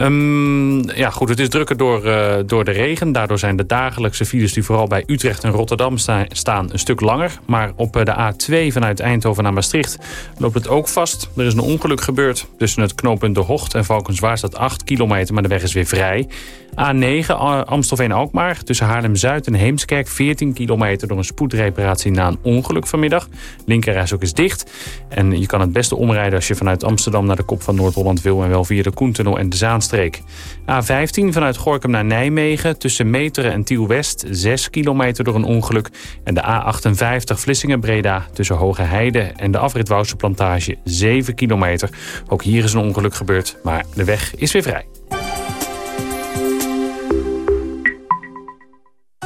Um, ja, goed, het is drukker door, uh, door de regen. Daardoor zijn de dagelijkse files die vooral bij Utrecht en Rotterdam sta staan een stuk langer. Maar op uh, de A2 vanuit Eindhoven naar Maastricht loopt het ook vast. Er is een ongeluk gebeurd. Tussen het knooppunt De Hocht en Valkenswaard staat 8 kilometer, maar de weg is weer vrij. A9 Amstelveen-Alkmaar tussen Haarlem-Zuid en Heemskerk 14 kilometer door een spoedreparatie na een ongeluk vanmiddag. Linkerreis ook is dicht. En je kan het beste omrijden als je vanuit Amsterdam naar de kop van Noord-Holland wil en wel via de Koentunnel en de Zaanstreek. A15 vanuit Gorkum naar Nijmegen tussen Meteren en Tiel-West 6 kilometer door een ongeluk. En de A58 Vlissingen-Breda tussen Hoge Heide en de afrit Plantage 7 kilometer. Ook hier is een ongeluk gebeurd, maar de weg is weer vrij.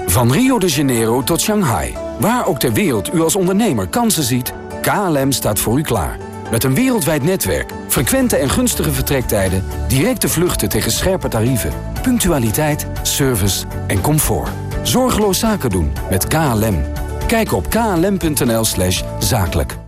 Van Rio de Janeiro tot Shanghai. Waar ook ter wereld u als ondernemer kansen ziet, KLM staat voor u klaar. Met een wereldwijd netwerk, frequente en gunstige vertrektijden... directe vluchten tegen scherpe tarieven, punctualiteit, service en comfort. Zorgeloos zaken doen met KLM. Kijk op klm.nl zakelijk.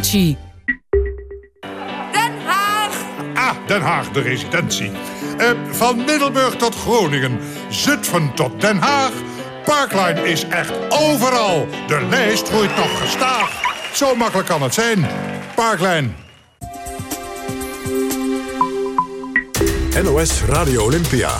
Archie. Den Haag! Ah, Den Haag, de residentie. Uh, van Middelburg tot Groningen, Zutphen tot Den Haag... Parkline is echt overal. De lijst groeit nog gestaag. Zo makkelijk kan het zijn. Parkline. NOS Radio Olympia.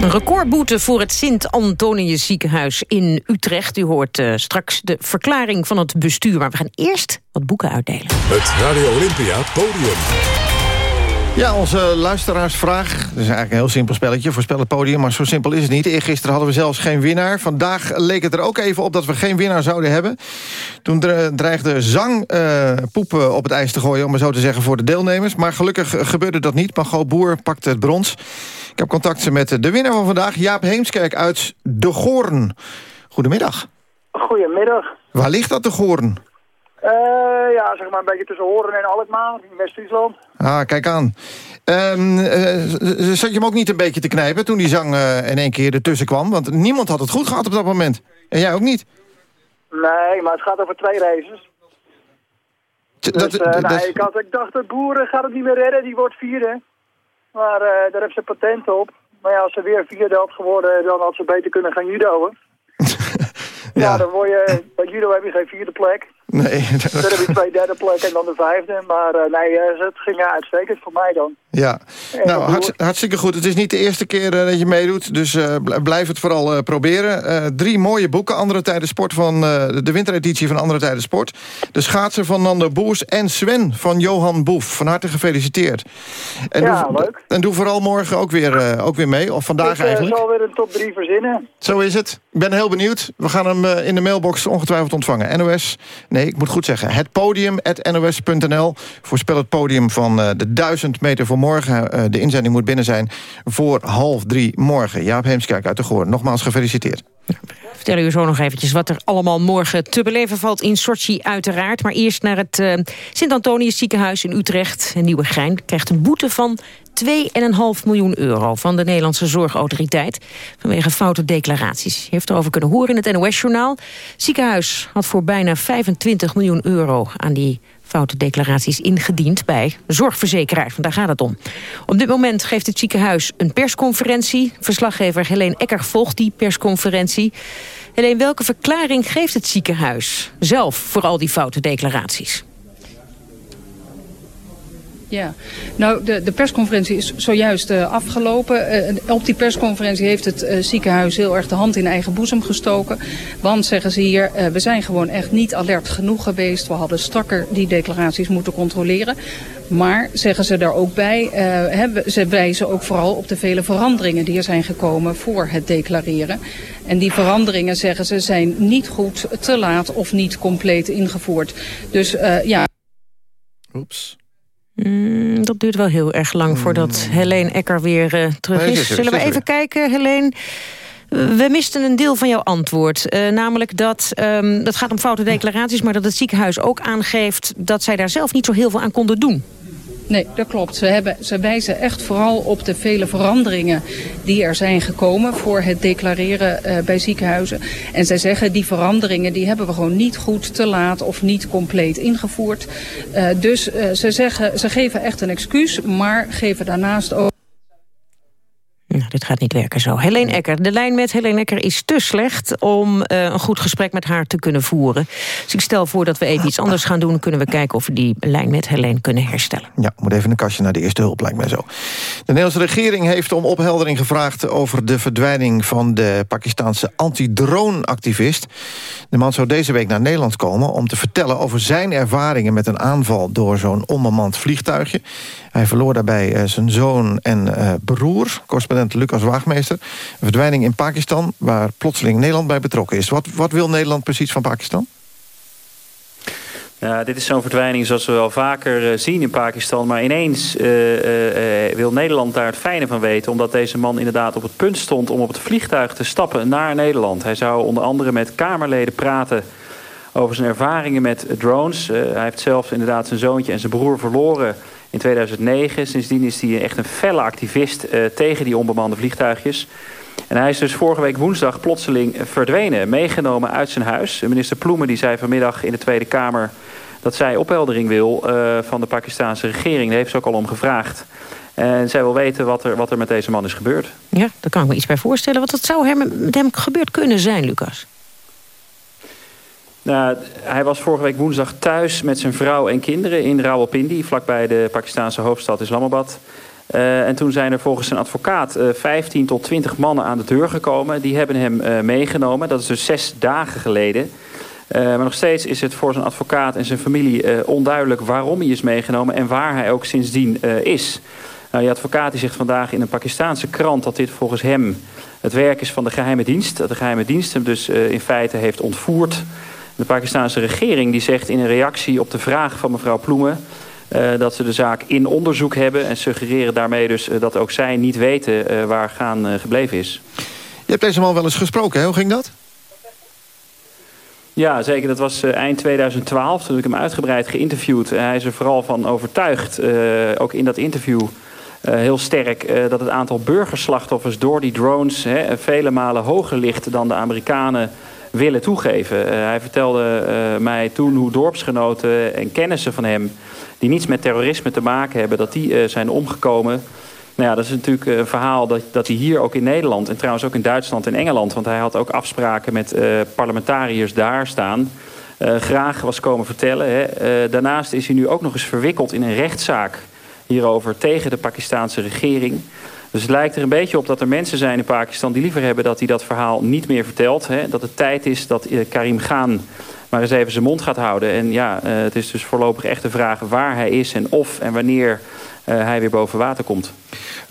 Een recordboete voor het Sint-Antonius ziekenhuis in Utrecht. U hoort uh, straks de verklaring van het bestuur. Maar we gaan eerst wat boeken uitdelen. Het Radio Olympia podium. Ja, onze luisteraarsvraag. Dat is eigenlijk een heel simpel spelletje. Voorspel het podium, maar zo simpel is het niet. Eergisteren hadden we zelfs geen winnaar. Vandaag leek het er ook even op dat we geen winnaar zouden hebben. Toen dreigde zang uh, poepen op het ijs te gooien... om maar zo te zeggen voor de deelnemers. Maar gelukkig gebeurde dat niet. Margot Boer pakte het brons. Ik heb contact met de winnaar van vandaag, Jaap Heemskerk uit De Goorn. Goedemiddag. Goedemiddag. Waar ligt dat, De Goorn? Uh, ja, zeg maar een beetje tussen Horen en Alkmaar in West-Friesland. Ah, kijk aan. Um, uh, zat je hem ook niet een beetje te knijpen toen die zang uh, in één keer ertussen kwam? Want niemand had het goed gehad op dat moment. En jij ook niet? Nee, maar het gaat over twee races. Dus, dat, nee, ik, had, ik dacht, de boeren gaat het niet meer redden, die wordt vierde. Maar daar hebben ze patent op. Maar ja, als ze weer vierde had geworden, dan had ze beter kunnen gaan judoën. *laughs* ja. ja, dan word je, bij judo heb je geen vierde plek. Nee. Dan heb je twee derde plek en dan de vijfde. Maar uh, nee, uh, het ging uitstekend voor mij dan. Ja, nou hartstikke goed. Het is niet de eerste keer uh, dat je meedoet. Dus blijf het vooral proberen. drie mooie boeken. Andere Tijden Sport van de wintereditie van Andere Tijden Sport. De schaatser van Nando Boers en Sven van Johan Boef. Van harte gefeliciteerd. En ja, doe, leuk. En doe vooral morgen ook weer, ook weer mee. Of vandaag ik, eigenlijk. Ik zal weer een top drie verzinnen. Zo is het. Ik ben heel benieuwd. We gaan hem in de mailbox ongetwijfeld ontvangen. NOS... Nee, ik moet goed zeggen. Het podium, nos.nl. Voorspel het podium van uh, de 1000 meter voor morgen. Uh, de inzending moet binnen zijn voor half drie morgen. Jaap Heemskerk uit de Goor. Nogmaals gefeliciteerd. Vertellen u zo nog eventjes wat er allemaal morgen te beleven valt in Sochi uiteraard. Maar eerst naar het uh, Sint-Antonius ziekenhuis in Utrecht. En Nieuwegein krijgt een boete van 2,5 miljoen euro van de Nederlandse Zorgautoriteit... vanwege foute declaraties. Heeft erover kunnen horen in het NOS-journaal. ziekenhuis had voor bijna 25 miljoen euro aan die foute declaraties ingediend bij zorgverzekeraars. Want daar gaat het om. Op dit moment geeft het ziekenhuis een persconferentie. Verslaggever Helene Ecker volgt die persconferentie. Helene, welke verklaring geeft het ziekenhuis zelf voor al die foute declaraties? Ja, nou de, de persconferentie is zojuist uh, afgelopen. Uh, op die persconferentie heeft het uh, ziekenhuis heel erg de hand in eigen boezem gestoken. Want, zeggen ze hier, we zijn gewoon echt niet alert genoeg geweest. We hadden strakker die declaraties moeten controleren. Maar, zeggen ze daar ook bij, hebben, ze wijzen ook vooral op de vele veranderingen die er zijn gekomen voor het declareren. En die veranderingen, zeggen ze, zijn niet goed, te laat of niet compleet ingevoerd. Dus ja... Oeps. Mm, dat duurt wel heel erg lang voordat mm. Helene Ecker weer uh, terug is. Zullen we even kijken, Helene? We misten een deel van jouw antwoord. Uh, namelijk dat, um, dat gaat om foute declaraties... maar dat het ziekenhuis ook aangeeft... dat zij daar zelf niet zo heel veel aan konden doen. Nee, dat klopt. Ze, hebben, ze wijzen echt vooral op de vele veranderingen die er zijn gekomen voor het declareren uh, bij ziekenhuizen. En zij zeggen die veranderingen die hebben we gewoon niet goed, te laat of niet compleet ingevoerd. Uh, dus uh, ze, zeggen, ze geven echt een excuus, maar geven daarnaast ook dit gaat niet werken zo. Helene Ecker. De lijn met Helene Ecker is te slecht om uh, een goed gesprek met haar te kunnen voeren. Dus ik stel voor dat we even iets anders gaan doen. Kunnen we kijken of we die lijn met Helene kunnen herstellen. Ja, moet even een kastje naar de eerste hulp, lijkt mij zo. De Nederlandse regering heeft om opheldering gevraagd... over de verdwijning van de Pakistanse anti-drone-activist. De man zou deze week naar Nederland komen... om te vertellen over zijn ervaringen met een aanval... door zo'n onbemand vliegtuigje. Hij verloor daarbij uh, zijn zoon en uh, broer, correspondent Lucas Waagmeester. Een verdwijning in Pakistan, waar plotseling Nederland bij betrokken is. Wat, wat wil Nederland precies van Pakistan? Dit is zo'n verdwijning zoals we wel vaker uh, zien in Pakistan. Maar ineens wil Nederland daar het fijne van weten. Omdat deze man inderdaad op het punt stond om op het vliegtuig te stappen naar Nederland. Hij zou onder andere met Kamerleden praten over zijn ervaringen met drones. hij heeft zelf inderdaad zijn zoontje en zijn broer verloren in 2009. Sindsdien is hij echt een felle activist uh, tegen die onbemande vliegtuigjes. En hij is dus vorige week woensdag plotseling verdwenen, meegenomen uit zijn huis. Minister Ploemen die zei vanmiddag in de Tweede Kamer dat zij opheldering wil uh, van de Pakistanse regering. Daar heeft ze ook al om gevraagd. En zij wil weten wat er, wat er met deze man is gebeurd. Ja, daar kan ik me iets bij voorstellen. Wat dat zou hem, met hem gebeurd kunnen zijn, Lucas. Nou, hij was vorige week woensdag thuis met zijn vrouw en kinderen in Rawalpindi, vlakbij de Pakistanse hoofdstad Islamabad. Uh, en toen zijn er volgens zijn advocaat uh, 15 tot 20 mannen aan de deur gekomen. Die hebben hem uh, meegenomen. Dat is dus zes dagen geleden. Maar nog steeds is het voor zijn advocaat en zijn familie onduidelijk waarom hij is meegenomen en waar hij ook sindsdien is. Nou, die advocaat zegt vandaag in een Pakistaanse krant dat dit volgens hem het werk is van de geheime dienst. Dat de geheime dienst hem dus in feite heeft ontvoerd. De Pakistanse regering die zegt in een reactie op de vraag van mevrouw Ploemen... Uh, dat ze de zaak in onderzoek hebben en suggereren daarmee dus uh, dat ook zij niet weten uh, waar Gaan gebleven is. Je hebt deze man wel eens gesproken, hè? hoe ging dat? Ja, zeker. Dat was eind 2012. Toen ik hem uitgebreid geïnterviewd. hij is er vooral van overtuigd, ook in dat interview... heel sterk dat het aantal burgerslachtoffers door die drones hè, vele malen hoger ligt dan de Amerikanen willen toegeven. hij vertelde mij toen hoe dorpsgenoten en kennissen van hem die niets met terrorisme te maken hebben, dat die zijn omgekomen nou ja, dat is natuurlijk een verhaal dat, dat hij hier ook in Nederland... en trouwens ook in Duitsland en Engeland... want hij had ook afspraken met parlementariërs daar staan... Graag was komen vertellen. Hè. Daarnaast is hij nu ook nog eens verwikkeld in een rechtszaak hierover... tegen de Pakistanse regering. Dus het lijkt er een beetje op dat er mensen zijn in Pakistan... die liever hebben dat hij dat verhaal niet meer vertelt. Hè. Dat het tijd is dat Karim Khan maar eens even zijn mond gaat houden. En ja, het is dus voorlopig echt de vraag waar hij is en of en wanneer hij weer boven water komt.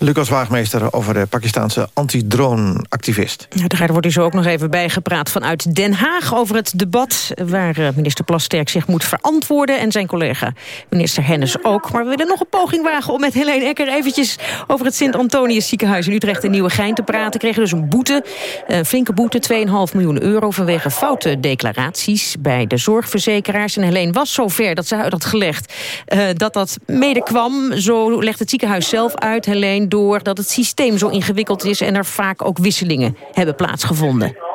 Lucas Waagmeester over de Pakistanse anti-drone-activist. Daar wordt dus ook nog even bijgepraat vanuit Den Haag... over het debat waar eh, minister Plasterk zich moet verantwoorden... en zijn collega minister Hennis ook. Maar we willen nog een poging wagen om met Helene Ecker... eventjes over het Sint-Antonius ziekenhuis in Utrecht in Nieuwegein te praten. Kregen dus een boete, een flinke boete, 2,5 miljoen euro... vanwege foute declaraties bij de zorgverzekeraars. En Helene was zover dat ze uit had gelegd uh, dat dat mede kwam. Zo legt het ziekenhuis zelf uit alleen door dat het systeem zo ingewikkeld is... en er vaak ook wisselingen hebben plaatsgevonden.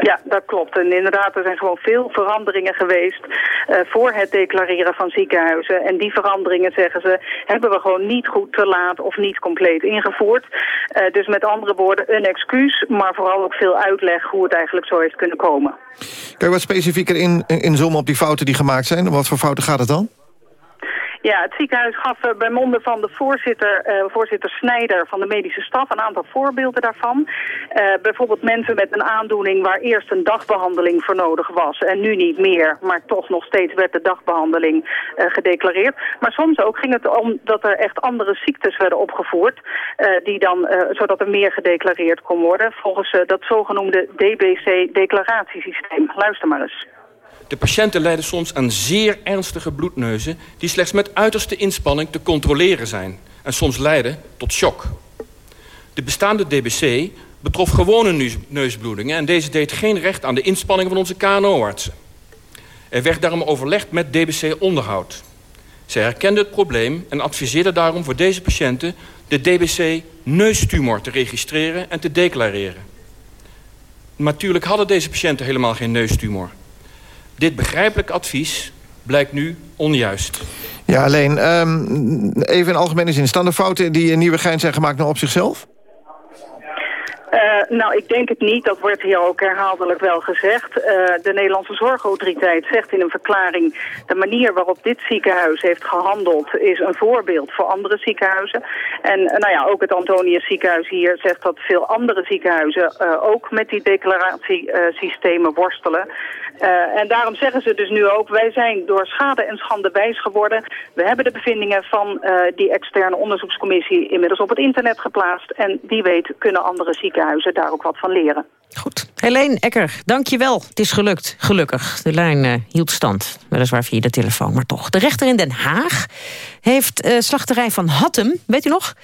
Ja, dat klopt. En inderdaad, er zijn gewoon veel veranderingen geweest uh, voor het declareren van ziekenhuizen. En die veranderingen, zeggen ze, hebben we gewoon niet goed te laat of niet compleet ingevoerd. Uh, dus met andere woorden, een excuus, maar vooral ook veel uitleg hoe het eigenlijk zo heeft kunnen komen. Kan je wat specifieker in, in zoomen op die fouten die gemaakt zijn? Wat voor fouten gaat het dan? Ja, het ziekenhuis gaf uh, bij monden van de voorzitter, uh, voorzitter Snijder van de medische staf een aantal voorbeelden daarvan. Uh, bijvoorbeeld mensen met een aandoening waar eerst een dagbehandeling voor nodig was en nu niet meer, maar toch nog steeds werd de dagbehandeling gedeclareerd. Maar soms ook ging het om dat er echt andere ziektes werden opgevoerd, die dan, zodat er meer gedeclareerd kon worden volgens dat zogenoemde DBC-declaratiesysteem. Luister maar eens. De patiënten lijden soms aan zeer ernstige bloedneuzen... die slechts met uiterste inspanning te controleren zijn... en soms leiden tot shock. De bestaande DBC betrof gewone neusbloedingen... en deze deed geen recht aan de inspanning van onze KNO-artsen. Er werd daarom overlegd met DBC-onderhoud. Zij herkende het probleem en adviseerde daarom voor deze patiënten... de DBC-neustumor te registreren en te declareren. Natuurlijk hadden deze patiënten helemaal geen neustumor... Dit begrijpelijk advies blijkt nu onjuist. Ja, alleen um, even in algemene zin. Staan de fouten die in Nieuwegein zijn gemaakt nou op zichzelf? Uh, nou, ik denk het niet. Dat wordt hier ook herhaaldelijk wel gezegd. Uh, de Nederlandse Zorgautoriteit zegt in een verklaring... de manier waarop dit ziekenhuis heeft gehandeld... is een voorbeeld voor andere ziekenhuizen. En uh, nou ja, ook het Antonius ziekenhuis hier zegt dat veel andere ziekenhuizen... ook met die declaratiesystemen worstelen. En daarom zeggen ze dus nu ook, wij zijn door schade en schande wijs geworden. We hebben de bevindingen van die externe onderzoekscommissie inmiddels op het internet geplaatst. En wie weet kunnen andere ziekenhuizen daar ook wat van leren. Goed. Helene Ecker, dank je wel. Het is gelukt, gelukkig. De lijn uh, hield stand, weliswaar via de telefoon, maar toch. De rechter in Den Haag heeft uh, slachterij van Hattem, weet u nog?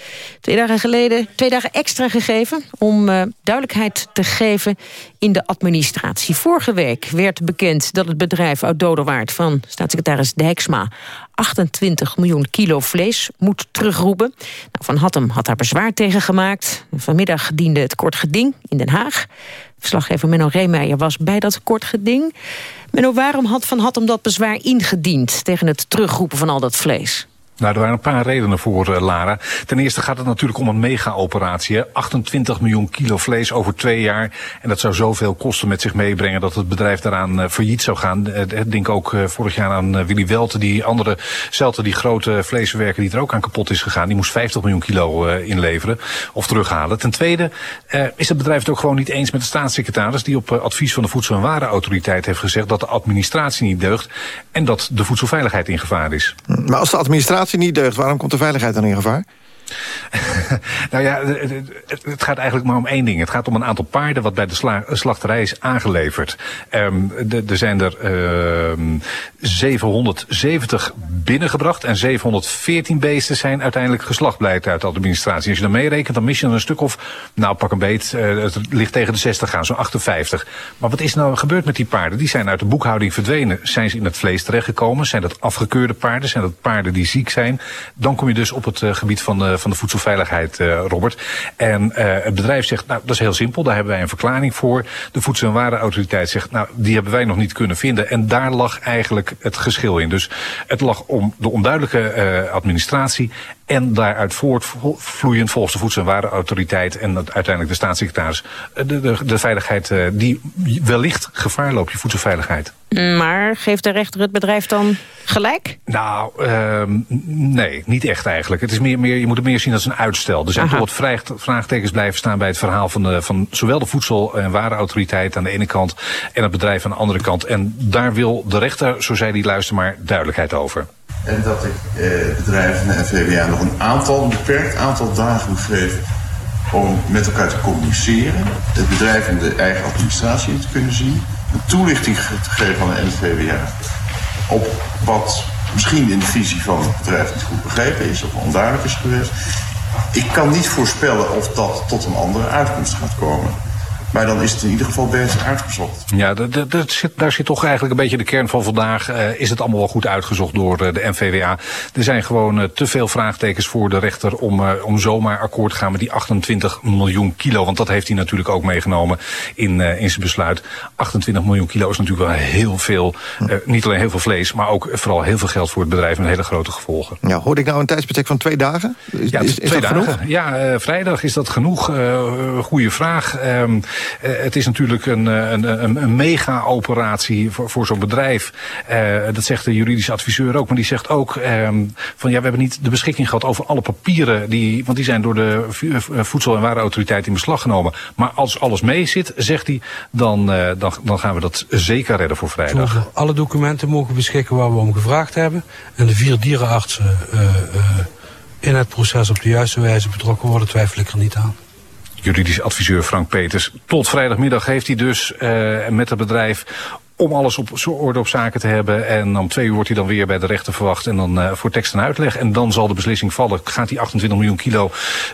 Twee dagen geleden, twee dagen extra gegeven... om uh, duidelijkheid te geven in de administratie. Vorige week werd bekend dat het bedrijf uit Dodewaard... van staatssecretaris Dijksma 28 miljoen kilo vlees moet terugroepen. Nou, van Hattem had daar bezwaar tegen gemaakt. Vanmiddag diende het kort geding in Den Haag. Verslaggever Menno Reemeijer was bij dat kort geding. Menno, waarom had Van Hattem dat bezwaar ingediend... tegen het terugroepen van al dat vlees? Nou, er waren een paar redenen voor, uh, Lara. Ten eerste gaat het natuurlijk om een mega-operatie. 28 miljoen kilo vlees over twee jaar. En dat zou zoveel kosten met zich meebrengen dat het bedrijf daaraan uh, failliet zou gaan. Uh, denk ook vorig jaar aan Willy Welte, die andere, zelfde die grote vleesverwerker die er ook aan kapot is gegaan. Die moest 50 miljoen kilo inleveren of terughalen. Ten tweede is het bedrijf het ook gewoon niet eens met de staatssecretaris die op advies van de Voedsel- en Warenautoriteit heeft gezegd dat de administratie niet deugt en dat de voedselveiligheid in gevaar is. Maar als de administratie niet deugt, waarom komt de veiligheid dan in gevaar? *laughs* nou ja, het gaat eigenlijk maar om één ding. Het gaat om een aantal paarden wat bij de slachterij is aangeleverd. Um, er zijn er um, ehm, 770 binnengebracht en 714 beesten zijn uiteindelijk geslacht blijkt uit de administratie. Als je dan meerekent, dan mis je er een stuk of, nou pak een beet, uh, het ligt tegen de 60 gaan, zo'n 58. Maar wat is nou gebeurd met die paarden? Die zijn uit de boekhouding verdwenen. Zijn ze in het vlees terechtgekomen? Zijn dat afgekeurde paarden? Zijn dat paarden die ziek zijn? Dan kom je dus op het uh, gebied van de, van de voedselveiligheid, uh, Robert. En uh, het bedrijf zegt, nou, dat is heel simpel. Daar hebben wij een verklaring voor. De Voedsel- en Warenautoriteit zegt, nou, die hebben wij nog niet kunnen vinden. En daar lag eigenlijk het geschil in. Dus het lag om de onduidelijke uh, administratie en daaruit voortvloeiend volgens de Voedsel- en Warenautoriteit en uiteindelijk de staatssecretaris de, de, de veiligheid uh, die wellicht gevaar loopt, je voedselveiligheid. Maar geeft de rechter het bedrijf dan gelijk? Nou, uh, nee, niet echt eigenlijk. Het is meer, meer, je moet het meer zien als een uitstel. Er zijn toch wat vraagtekens blijven staan bij het verhaal van, de, van zowel de Voedsel- en Warenautoriteit aan de ene kant en het bedrijf aan de andere kant. En daar wil de rechter, zo zei hij, luister maar, duidelijkheid over. En dat ik eh, bedrijf en de NVWA nog een aantal, een beperkt aantal dagen geven om met elkaar te communiceren. Het bedrijf en de eigen administratie te kunnen zien. Een toelichting te geven aan de NVWA op wat misschien in de visie van het bedrijf niet goed begrepen is of onduidelijk is geweest. Ik kan niet voorspellen of dat tot een andere uitkomst gaat komen. Maar dan is het in ieder geval beter uitgezocht. Ja, dat, dat zit, daar zit toch eigenlijk een beetje de kern van vandaag. Uh, is het allemaal wel goed uitgezocht door uh, de NVWA? Er zijn gewoon uh, te veel vraagtekens voor de rechter om, om zomaar akkoord te gaan met die 28 miljoen kilo. Want dat heeft hij natuurlijk ook meegenomen in, in zijn besluit. 28 miljoen kilo is natuurlijk wel heel veel. niet alleen heel veel vlees, maar ook vooral heel veel geld voor het bedrijf met hele grote gevolgen. Ja, hoorde ik nou een tijdsbestek van twee dagen? Is, ja, is, is twee dagen. Genoeg? Ja, vrijdag is dat genoeg. goede vraag. Ehm, uh, het is natuurlijk een, eh, een, een, een mega-operatie voor, voor zo'n bedrijf. Uh, dat zegt de juridische adviseur ook. Maar die zegt ook um, van ja, we hebben niet de beschikking gehad over alle papieren. Die, want die zijn door de Voedsel- en Warenautoriteit in beslag genomen. Maar als alles mee zit, zegt hij, dan, dan, dan gaan we dat zeker redden voor vrijdag. Alle documenten mogen beschikken waar we om gevraagd hebben. En de vier dierenartsen in het proces op de juiste wijze betrokken worden, twijfel ik er niet aan juridisch adviseur Frank Peters. Tot vrijdagmiddag heeft hij dus uh, met het bedrijf om alles op orde op zaken te hebben. En om twee uur wordt hij dan weer bij de rechter verwacht. En dan uh, voor tekst en uitleg. En dan zal de beslissing vallen. Gaat die 28 miljoen kilo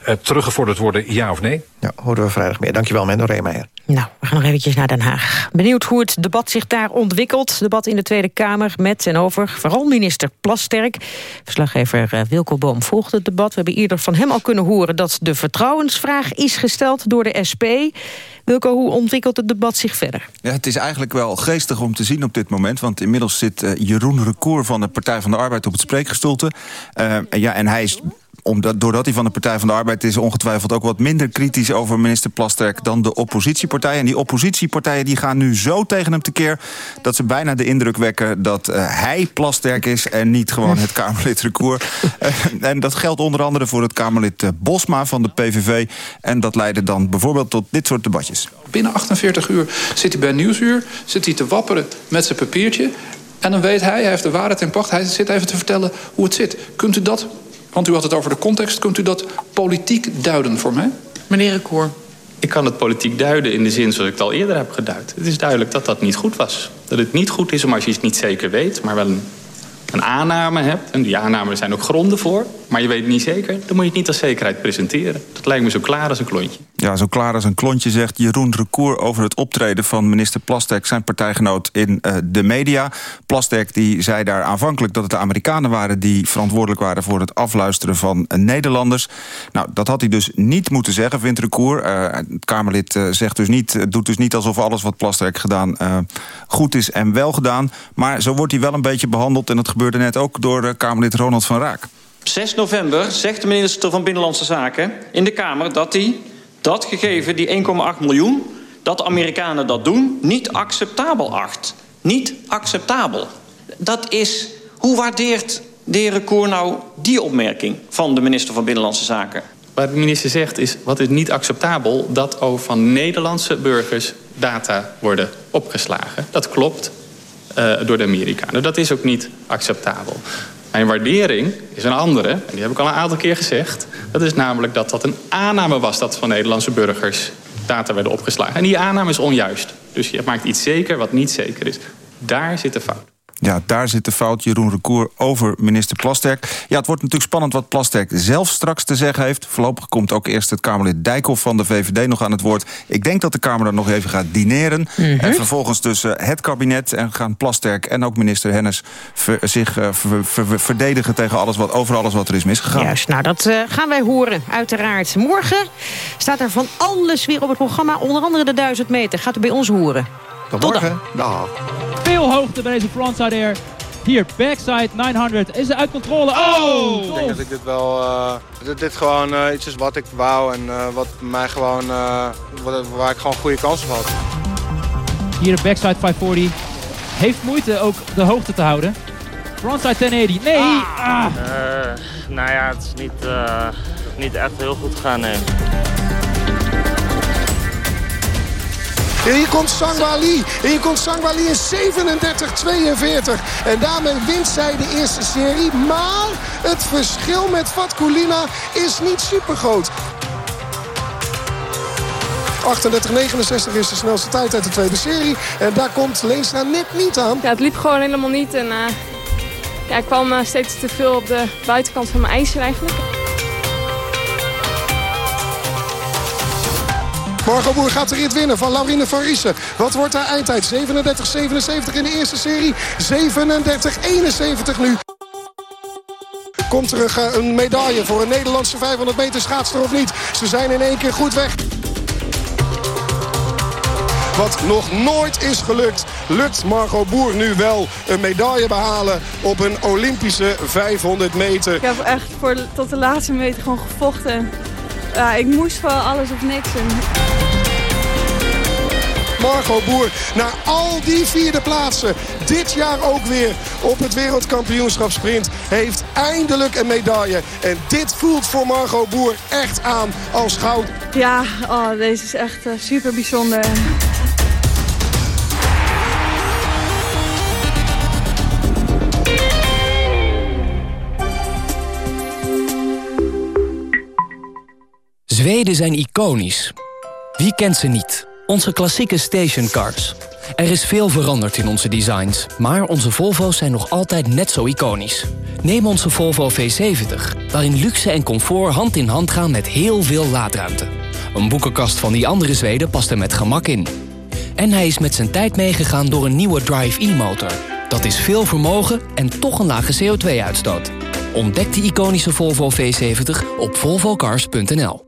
uh, teruggevorderd worden, ja of nee? Ja, horen we vrijdag meer. Dankjewel, Menno Reemeijer. Nou, we gaan nog eventjes naar Den Haag. Benieuwd hoe het debat zich daar ontwikkelt. Debat in de Tweede Kamer met en over vooral minister Plasterk. Verslaggever uh, Wilco Boom volgt het debat. We hebben eerder van hem al kunnen horen dat de vertrouwensvraag is gesteld door de SP. Wilco, hoe ontwikkelt het debat zich verder? Ja, het is eigenlijk wel geestig om te zien op dit moment. Want inmiddels zit uh, Jeroen Recour van de Partij van de Arbeid op het spreekgestoelte. Uh, ja, en hij is omdat, doordat hij van de Partij van de Arbeid is... ongetwijfeld ook wat minder kritisch over minister Plasterk... dan de oppositiepartijen. En die oppositiepartijen die gaan nu zo tegen hem tekeer... dat ze bijna de indruk wekken dat uh, hij Plasterk is... en niet gewoon het Kamerlid Recour. uh, *laughs* en dat geldt onder andere voor het Kamerlid uh, Bosma van de PVV. En dat leidde dan bijvoorbeeld tot dit soort debatjes. Binnen 48 uur zit hij bij Nieuwsuur... zit hij te wapperen met zijn papiertje... En dan weet hij, hij heeft de waarheid in pacht. Hij zit even te vertellen hoe het zit. Kunt u dat want u had het over de context. Kunt u dat politiek duiden voor mij? Meneer Recour, ik kan het politiek duiden in de zin zoals ik het al eerder heb geduid. Het is duidelijk dat dat niet goed was. Dat het niet goed is om als je iets niet zeker weet... maar wel een een aanname hebt, en die aanname zijn ook gronden voor... maar je weet het niet zeker, dan moet je het niet als zekerheid presenteren. Dat lijkt me zo klaar als een klontje. Ja, zo klaar als een klontje zegt Jeroen Recour... over het optreden van minister Plastek, zijn partijgenoot in uh, de media. Plastek die zei daar aanvankelijk dat het de Amerikanen waren... die verantwoordelijk waren voor het afluisteren van uh, Nederlanders. Nou, dat had hij dus niet moeten zeggen, vindt Recour. Uh, het Kamerlid zegt dus niet, doet dus niet alsof alles wat Plastek gedaan... goed is en wel gedaan. Maar zo wordt hij wel een beetje behandeld... en dat gebeurde net ook door uh, Kamerlid Ronald van Raak. 6 november zegt de minister van Binnenlandse Zaken in de Kamer... dat hij dat gegeven, die 1,8 miljoen, dat de Amerikanen dat doen... niet acceptabel acht. Niet acceptabel. Dat is... Hoe waardeert de heer Koer nou die opmerking van de minister van Binnenlandse Zaken? Wat de minister zegt is, wat is niet acceptabel... dat over van Nederlandse burgers data worden opgeslagen. Dat klopt uh, door de Amerikanen. Dat is ook niet acceptabel. Mijn waardering is een andere, en die heb ik al een aantal keer gezegd. Dat is namelijk dat dat een aanname was dat van Nederlandse burgers data werden opgeslagen. En die aanname is onjuist. Dus je maakt iets zeker wat niet zeker is. Daar zit de fout. Ja, daar zit de fout, Jeroen Recour, over minister Plasterk. Ja, het wordt natuurlijk spannend wat Plasterk zelf straks te zeggen heeft. Voorlopig komt ook eerst het Kamerlid Dijkhoff van de VVD nog aan het woord. Ik denk dat de Kamer dan nog even gaat dineren. Mhm. En vervolgens dus uh, het kabinet en gaan Plasterk en ook minister Hennis... ver, zich uh, ver, ver, verdedigen tegen alles wat, over alles wat er is misgegaan. Juist, nou dat uh, gaan wij horen, uiteraard. Morgen staat er van alles weer op het programma. Onder andere de 1000 meter. Gaat u bij ons horen. Tot, Tot morgen. Dag. Veel hoogte bij deze frontside air. Hier, backside 900. Is er uit controle? Oh! Ik denk dat ik dit wel... Uh, dit, dit gewoon uh, iets is wat ik wou en uh, wat mij gewoon... Wat, waar ik gewoon goede kansen had. Hier de backside 540. Heeft moeite ook de hoogte te houden. Frontside 1080. Nee! Ah. nou ja, het is niet, niet echt heel goed gegaan, nee. En hier komt Sangwali. En hier komt Sangwali in 37-42. En daarmee wint zij de eerste serie. Maar het verschil met Fatkulina is niet super groot. 38-69 is de snelste tijd uit de tweede serie. En daar komt Leenstra net niet aan. Ja, het liep gewoon helemaal niet. En uh, ja, ik kwam uh, steeds te veel op de buitenkant van mijn ijzer eigenlijk. Margot Boer gaat de rit winnen van Laurine van Riesen. Wat wordt haar eindtijd? 37-77 in de eerste serie. 37-71 nu. Komt er een medaille voor een Nederlandse 500 meter schaatster of niet? Ze zijn in één keer goed weg. Wat nog nooit is gelukt, lukt Margot Boer nu wel een medaille behalen op een Olympische 500 meter. Ik heb echt voor, tot de laatste meter gewoon gevochten. Ik moest voor alles of niks. En... Margot Boer naar al die vierde plaatsen. Dit jaar ook weer op het wereldkampioenschap sprint. Heeft eindelijk een medaille. En dit voelt voor Margot Boer echt aan als goud. Ja, oh, deze is echt uh, super bijzonder. Zweden zijn iconisch. Wie kent ze niet? Onze klassieke stationcars. Er is veel veranderd in onze designs, maar onze Volvo's zijn nog altijd net zo iconisch. Neem onze Volvo V70, waarin luxe en comfort hand in hand gaan met heel veel laadruimte. Een boekenkast van die andere Zweden past er met gemak in. En hij is met zijn tijd meegegaan door een nieuwe Drive-E-motor. Dat is veel vermogen en toch een lage CO2-uitstoot. Ontdek die iconische Volvo V70 op volvocars.nl.